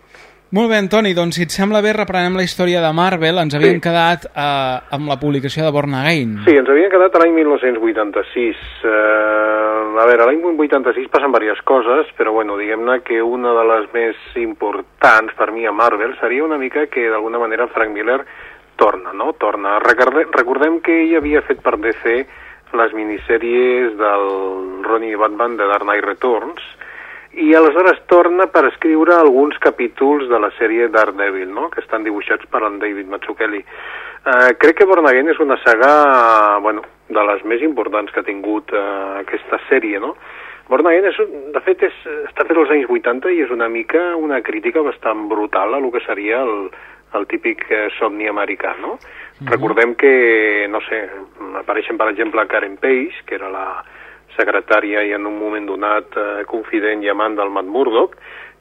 Molt bé, Antoni, doncs si et sembla bé reprenem la història de Marvel. Ens havíem Sí. quedat eh, amb la publicació de Born Again. Sí, ens havia quedat l'any 1986. Eh, a veure, l'any 86 passen diverses coses, però bueno, diguem-ne que una de les més importants per mi a Marvel seria una mica que d'alguna manera Frank Miller torna, no? Torna. Recordem, recordem que ell havia fet per DC les minissèries del Ronnie Batman de Dark Knight Returns, i aleshores torna per escriure alguns capítols de la sèrie Daredevil, no? que estan dibuixats per en David Mazzucchelli. Eh, crec que Born Again és una saga bueno, de les més importants que ha tingut eh, aquesta sèrie. No? Born Again, és, de fet, és, està fet als anys 80 i és una mica una crítica bastant brutal a el que seria el, el típic eh, somni americà. No? Recordem que, no sé, apareixen, per exemple, Karen Page, que era la, secretària i en un moment donat eh, confident i amant del Matt Murdock,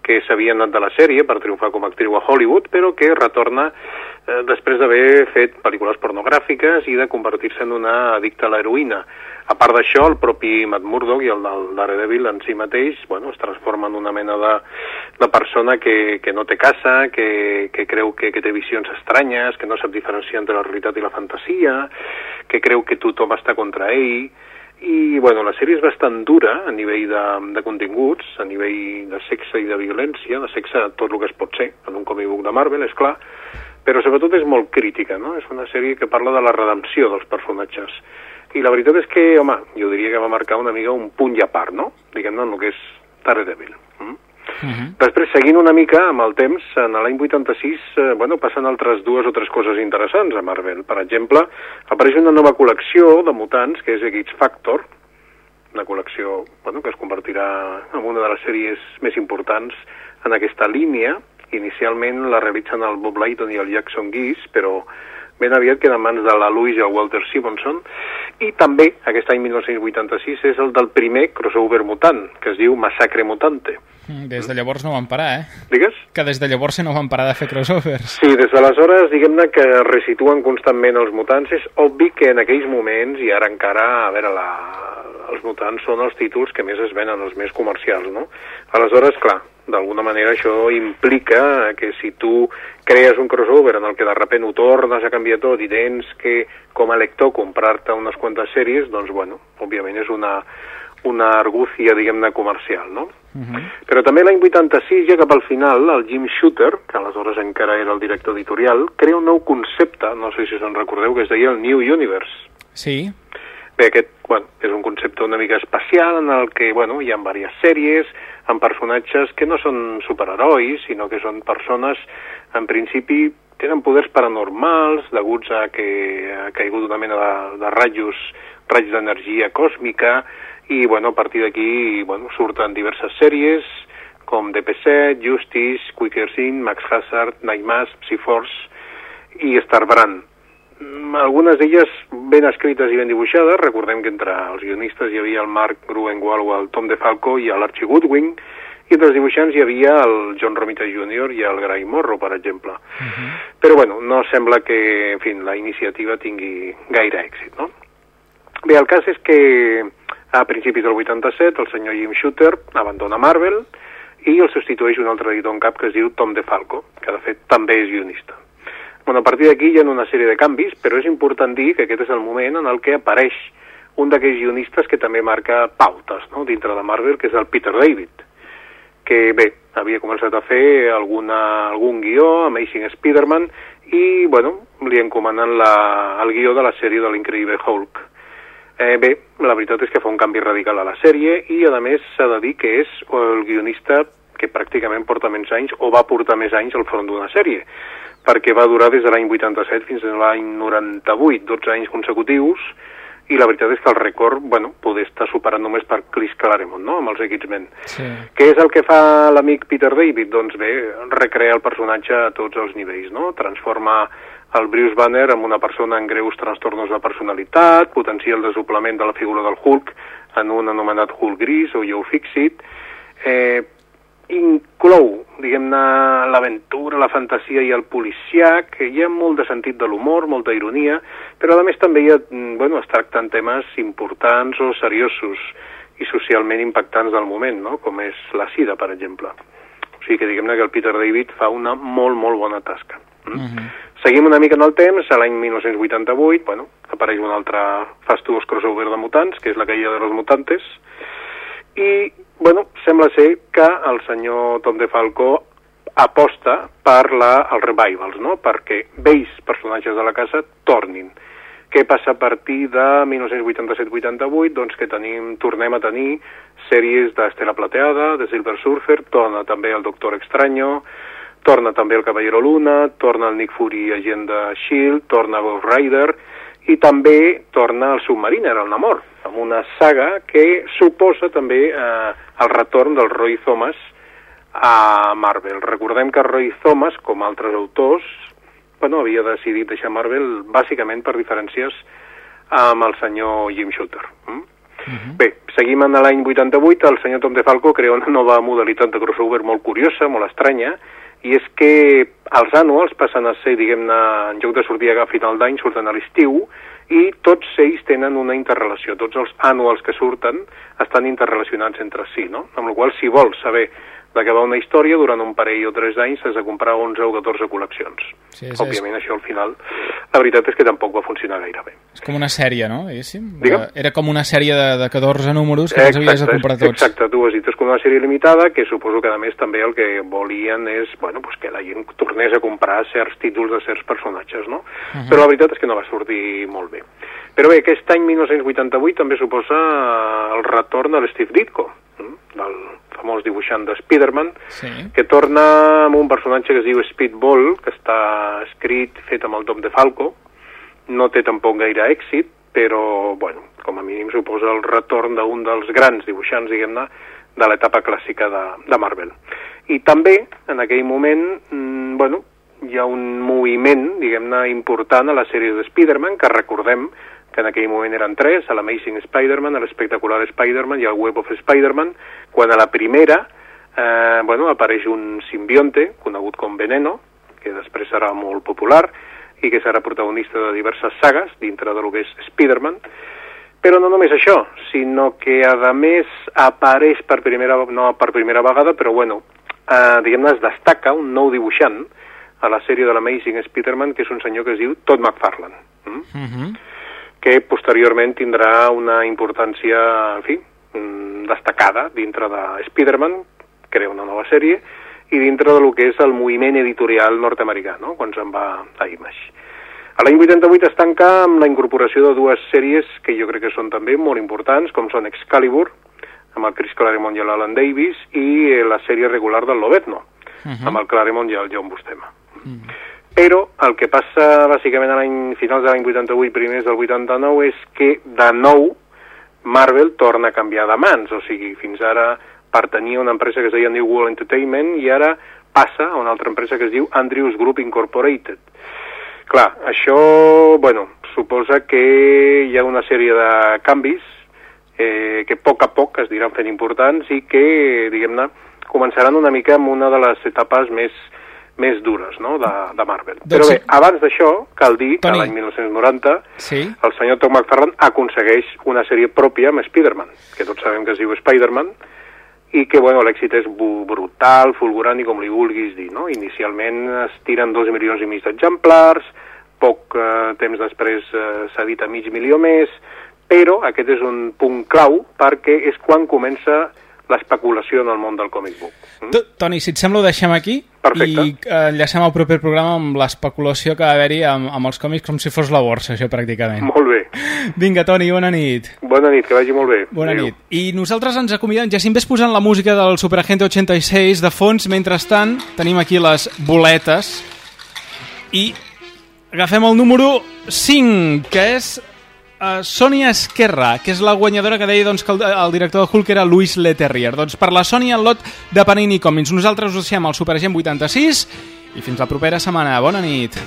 que s'havia anat de la sèrie per triomfar com a actriu a Hollywood, però que retorna eh, després d'haver fet pel·lícules pornogràfiques i de convertir-se en una addicta a l'heroïna. A part d'això, el propi Matt Murdock i el del Daredevil en si mateix bueno, es transforma en una mena de, de persona que, que no té casa, que, que creu que, que té visions estranyes, que no sap diferenciar entre la realitat i la fantasia, que creu que tothom està contra ell, i bueno, la sèrie és bastant dura a nivell de, de continguts, a nivell de sexe i de violència, de sexe tot el que es pot ser en un comic book de Marvel, és clar, però sobretot és molt crítica, no? És una sèrie que parla de la redempció dels personatges. I la veritat és que, home, jo diria que va marcar una mica un punt i a part, no? Diguem-ne, en el que és Daredevil. Mm? Mhm. Després, seguint una mica amb el temps, en l'any 86, eh, bueno, passen altres dues o tres coses interessants a Marvel. Per exemple, apareix una nova col·lecció de mutants, que és X Factor, una col·lecció bueno, que es convertirà en una de les sèries més importants en aquesta línia. Inicialment la realitzen el Bob Layton i el Jackson Geese, però ben aviat queda en mans de la Louise i el Walter Simonson. I també, aquest any 1986, és el del primer crossover mutant, que es diu Massacre Mutante. Mm, Des de llavors no van parar, eh? Digues? Que des de llavors no van parar de fer crossovers. Sí, des d'aleshores, diguem-ne que resituen constantment els mutants. És obvi que en aquells moments, i ara encara, a veure, la, els mutants són els títols que més es venen, els més comercials, no? Aleshores, clar, d'alguna manera això implica que si tu crees un crossover en el que de repent ho tornes a canviar tot i tens que, com a lector, comprar-te unes quantes sèries, doncs, bueno, òbviament és una, una argúcia, diguem-ne, comercial, no? Però també l'any 86, ja cap al final, el Jim Shooter, que aleshores encara era el director editorial, crea un nou concepte, no sé si se'n recordeu, que es deia el New Universe. Sí. Bé, aquest bueno, és un concepte una mica especial en el que bueno, hi ha diverses sèries amb personatges que no són superherois, sinó que són persones, en principi, tenen poders paranormals deguts a que ha caigut una mena de, de ratllos, raig d'energia còsmica, i bueno, a partir d'aquí bueno, surten diverses sèries, com DP7, Justice, Quicker Sin, Max Hazard, Nightmask, Psyforce i Starbrand. Mm, Algunes d'elles ben escrites i ben dibuixades, recordem que entre els guionistes hi havia el Mark Gruenwald o el Tom DeFalco i l'Archie Goodwin, i entre els dibuixants hi havia el John Romita Jr. i el Gray Morrow, per exemple. Però bueno, no sembla que, en fi, la iniciativa tingui gaire èxit, no? Bé, el cas és que a principis del 87 el senyor Jim Shooter abandona Marvel i el substitueix un altre editor en cap que es diu Tom DeFalco, que de fet també és guionista. Bueno, a partir d'aquí hi ha una sèrie de canvis, però és important dir que aquest és el moment en el que apareix un d'aquells guionistes que també marca pautes no? dintre de Marvel, que és el Peter David, que bé, havia començat a fer alguna, algun guió, Amazing Spider-Man, i bueno, li encomanen la, el guió de la sèrie de l'increïble Hulk. Eh, bé, la veritat és que fa un canvi radical a la sèrie i, a més, s'ha de dir que és el guionista que pràcticament porta més anys o va portar més anys al front d'una sèrie, perquè va durar des de l'any 87 fins a l'any 98, 12 anys consecutius, i la veritat és que el rècord, bueno, poder estar superat només per Chris Claremont, no?, amb els X-Men. Sí. Què és el que fa l'amic Peter David? Doncs bé, recrea el personatge a tots els nivells, no? Transforma el Bruce Banner en una persona amb greus trastornos de personalitat, potencia el desoblament de la figura del Hulk en un anomenat Hulk gris o Joe Fixit, eh, inclou, diguem-ne, l'aventura, la fantasia i el policiac, hi ha molt de sentit de l'humor, molta ironia, però a més també hi ha, mm, bueno, es tracten temes importants o seriosos i socialment impactants del moment, no? com és la sida, per exemple. O sigui que diguem-ne que el Peter David fa una molt, molt bona tasca. Mm? Seguim una mica en el temps, a l'any 1988, bueno, apareix un altre fastuós crossover de mutants, que és la caïda de los mutantes, i, bueno, sembla ser que el senyor Tom DeFalco aposta per la, els revivals, no?, perquè vells personatges de la casa tornin. Què passa a partir de 1987-88? Doncs que tenim, tornem a tenir sèries d'Estela Plateada, de Silver Surfer, torna també el Doctor Extraño, torna també el Caballero Luna, torna el Nick Fury agent de S.H.I.E.L.D., torna Ghost Rider, i també torna el Submariner, el Namor, amb una saga que suposa també eh, el retorn del Roy Thomas a Marvel. Recordem que Roy Thomas, com altres autors, bueno, havia decidit deixar Marvel bàsicament per diferències amb el senyor Jim Shooter. Mm? Bé, seguim en l'any 88, el senyor Tom DeFalco crea una nova modalitat de crossover molt curiosa, molt estranya, i és que els annuals passen a ser, diguem-ne, en lloc de sortir a final d'any, surten a l'estiu, i tots ells tenen una interrelació. Tots els annuals que surten estan interrelacionats entre si, no? Amb la qual cosa, si vols saber va una història, durant un parell o tres anys has de comprar 11 o 14 col·leccions. Sí, és- Òbviament, això al final, la veritat és que tampoc va funcionar gaire bé. És com una sèrie, no? Diguéssim? Digue'm. Era com una sèrie de, de 14 números que els havies de comprar tots. Exacte, tu has dit, és com una sèrie limitada, que suposo que a més també el que volien és, bueno, pues que la gent tornés a comprar certs títols de certs personatges, no? Mhm. Però la veritat és que no va sortir molt bé. Però bé, aquest any 1988 també suposa el retorn de l'Steve Ditko, del famós dibuixant de Spider-Man, Sí. que torna amb un personatge que es diu Speedball, que està escrit, fet amb el Tom de Falco, no té tampoc gaire èxit, però, bueno, com a mínim suposa el retorn d'un dels grans dibuixants, diguem-ne, de l'etapa clàssica de, de Marvel. I també, en aquell moment, mm, bueno, hi ha un moviment, diguem-ne, important a les sèries de Spider-Man, que recordem que en aquell moment eren tres, a l'Amazing Spider-Man, a l'Espectacular Spider-Man i al Web of Spider-Man, quan a la primera eh, bueno, apareix un simbionte, conegut com Veneno, que després serà molt popular i que serà protagonista de diverses sagues dintre de lo que és Spider-Man, però no només això, sinó que a més apareix per primera, no per primera vegada, però bueno, eh, diguem-ne es destaca un nou dibuixant a la sèrie de l'Amazing Spider-Man, que és un senyor que es diu Todd McFarlane, mm? Uh -huh. Que posteriorment tindrà una importància, en fi, mm, destacada dintre de Spider-Man, crea una nova sèrie, i dintre de lo que és el moviment editorial nord-americà, no? quan se'n va a Image. A l'any 88 es tanca amb la incorporació de dues sèries que jo crec que són també molt importants, com són Excalibur, amb el Chris Claremont i l'Alan Davis, i la sèrie regular del Lobezno, Uh -huh. amb el Claremont i el John Buscema. Però el que passa bàsicament a l'any finals de l'any 88, primers del 89, és que de nou Marvel torna a canviar de mans, o sigui, fins ara pertanyia a una empresa que es deia New World Entertainment i ara passa a una altra empresa que es diu Andrews Group Incorporated. Clar, això, bueno, suposa que hi ha una sèrie de canvis eh, que a poc a poc es diran fent importants i que, diguem-ne, començaran una mica amb una de les etapes més més dures no? de, de Marvel. Doncs Però bé, sí. abans d'això, cal dir que Toni. l'any 1990 Sí. el senyor Tom McFarlane aconsegueix una sèrie pròpia amb Spider-Man, que tots sabem que es diu Spider-Man, i que bueno, l'èxit és brutal, fulgurant i com li vulguis dir. No? Inicialment es tiren dos milions i mig d'exemplars, poc eh, temps després eh, s'ha dit a mig milió més, però aquest és un punt clau perquè és quan comença l'especulació en el món del comic book. T- Toni, si et sembla ho deixem aquí Perfecte. i eh, enllacem el proper programa amb l'especulació que va haver-hi amb, amb els còmics com si fos la borsa, això pràcticament. Molt bé. Vinga, Toni, bona nit. Bona nit, que vagi molt bé. Bona Adéu. nit. I nosaltres ens acomiadem. Jacint, ves posant la música del Superagente 86 de fons. Mentrestant, tenim aquí les boletes i agafem el número 5, que és uh, Sònia Esquerra, que és la guanyadora que deia doncs, que el, el director de Hulk era Luis Leterrier. Doncs per la Sònia, el lot de Panini Comics. Nosaltres us deixem al Superagent 86 i fins la propera setmana. Bona nit.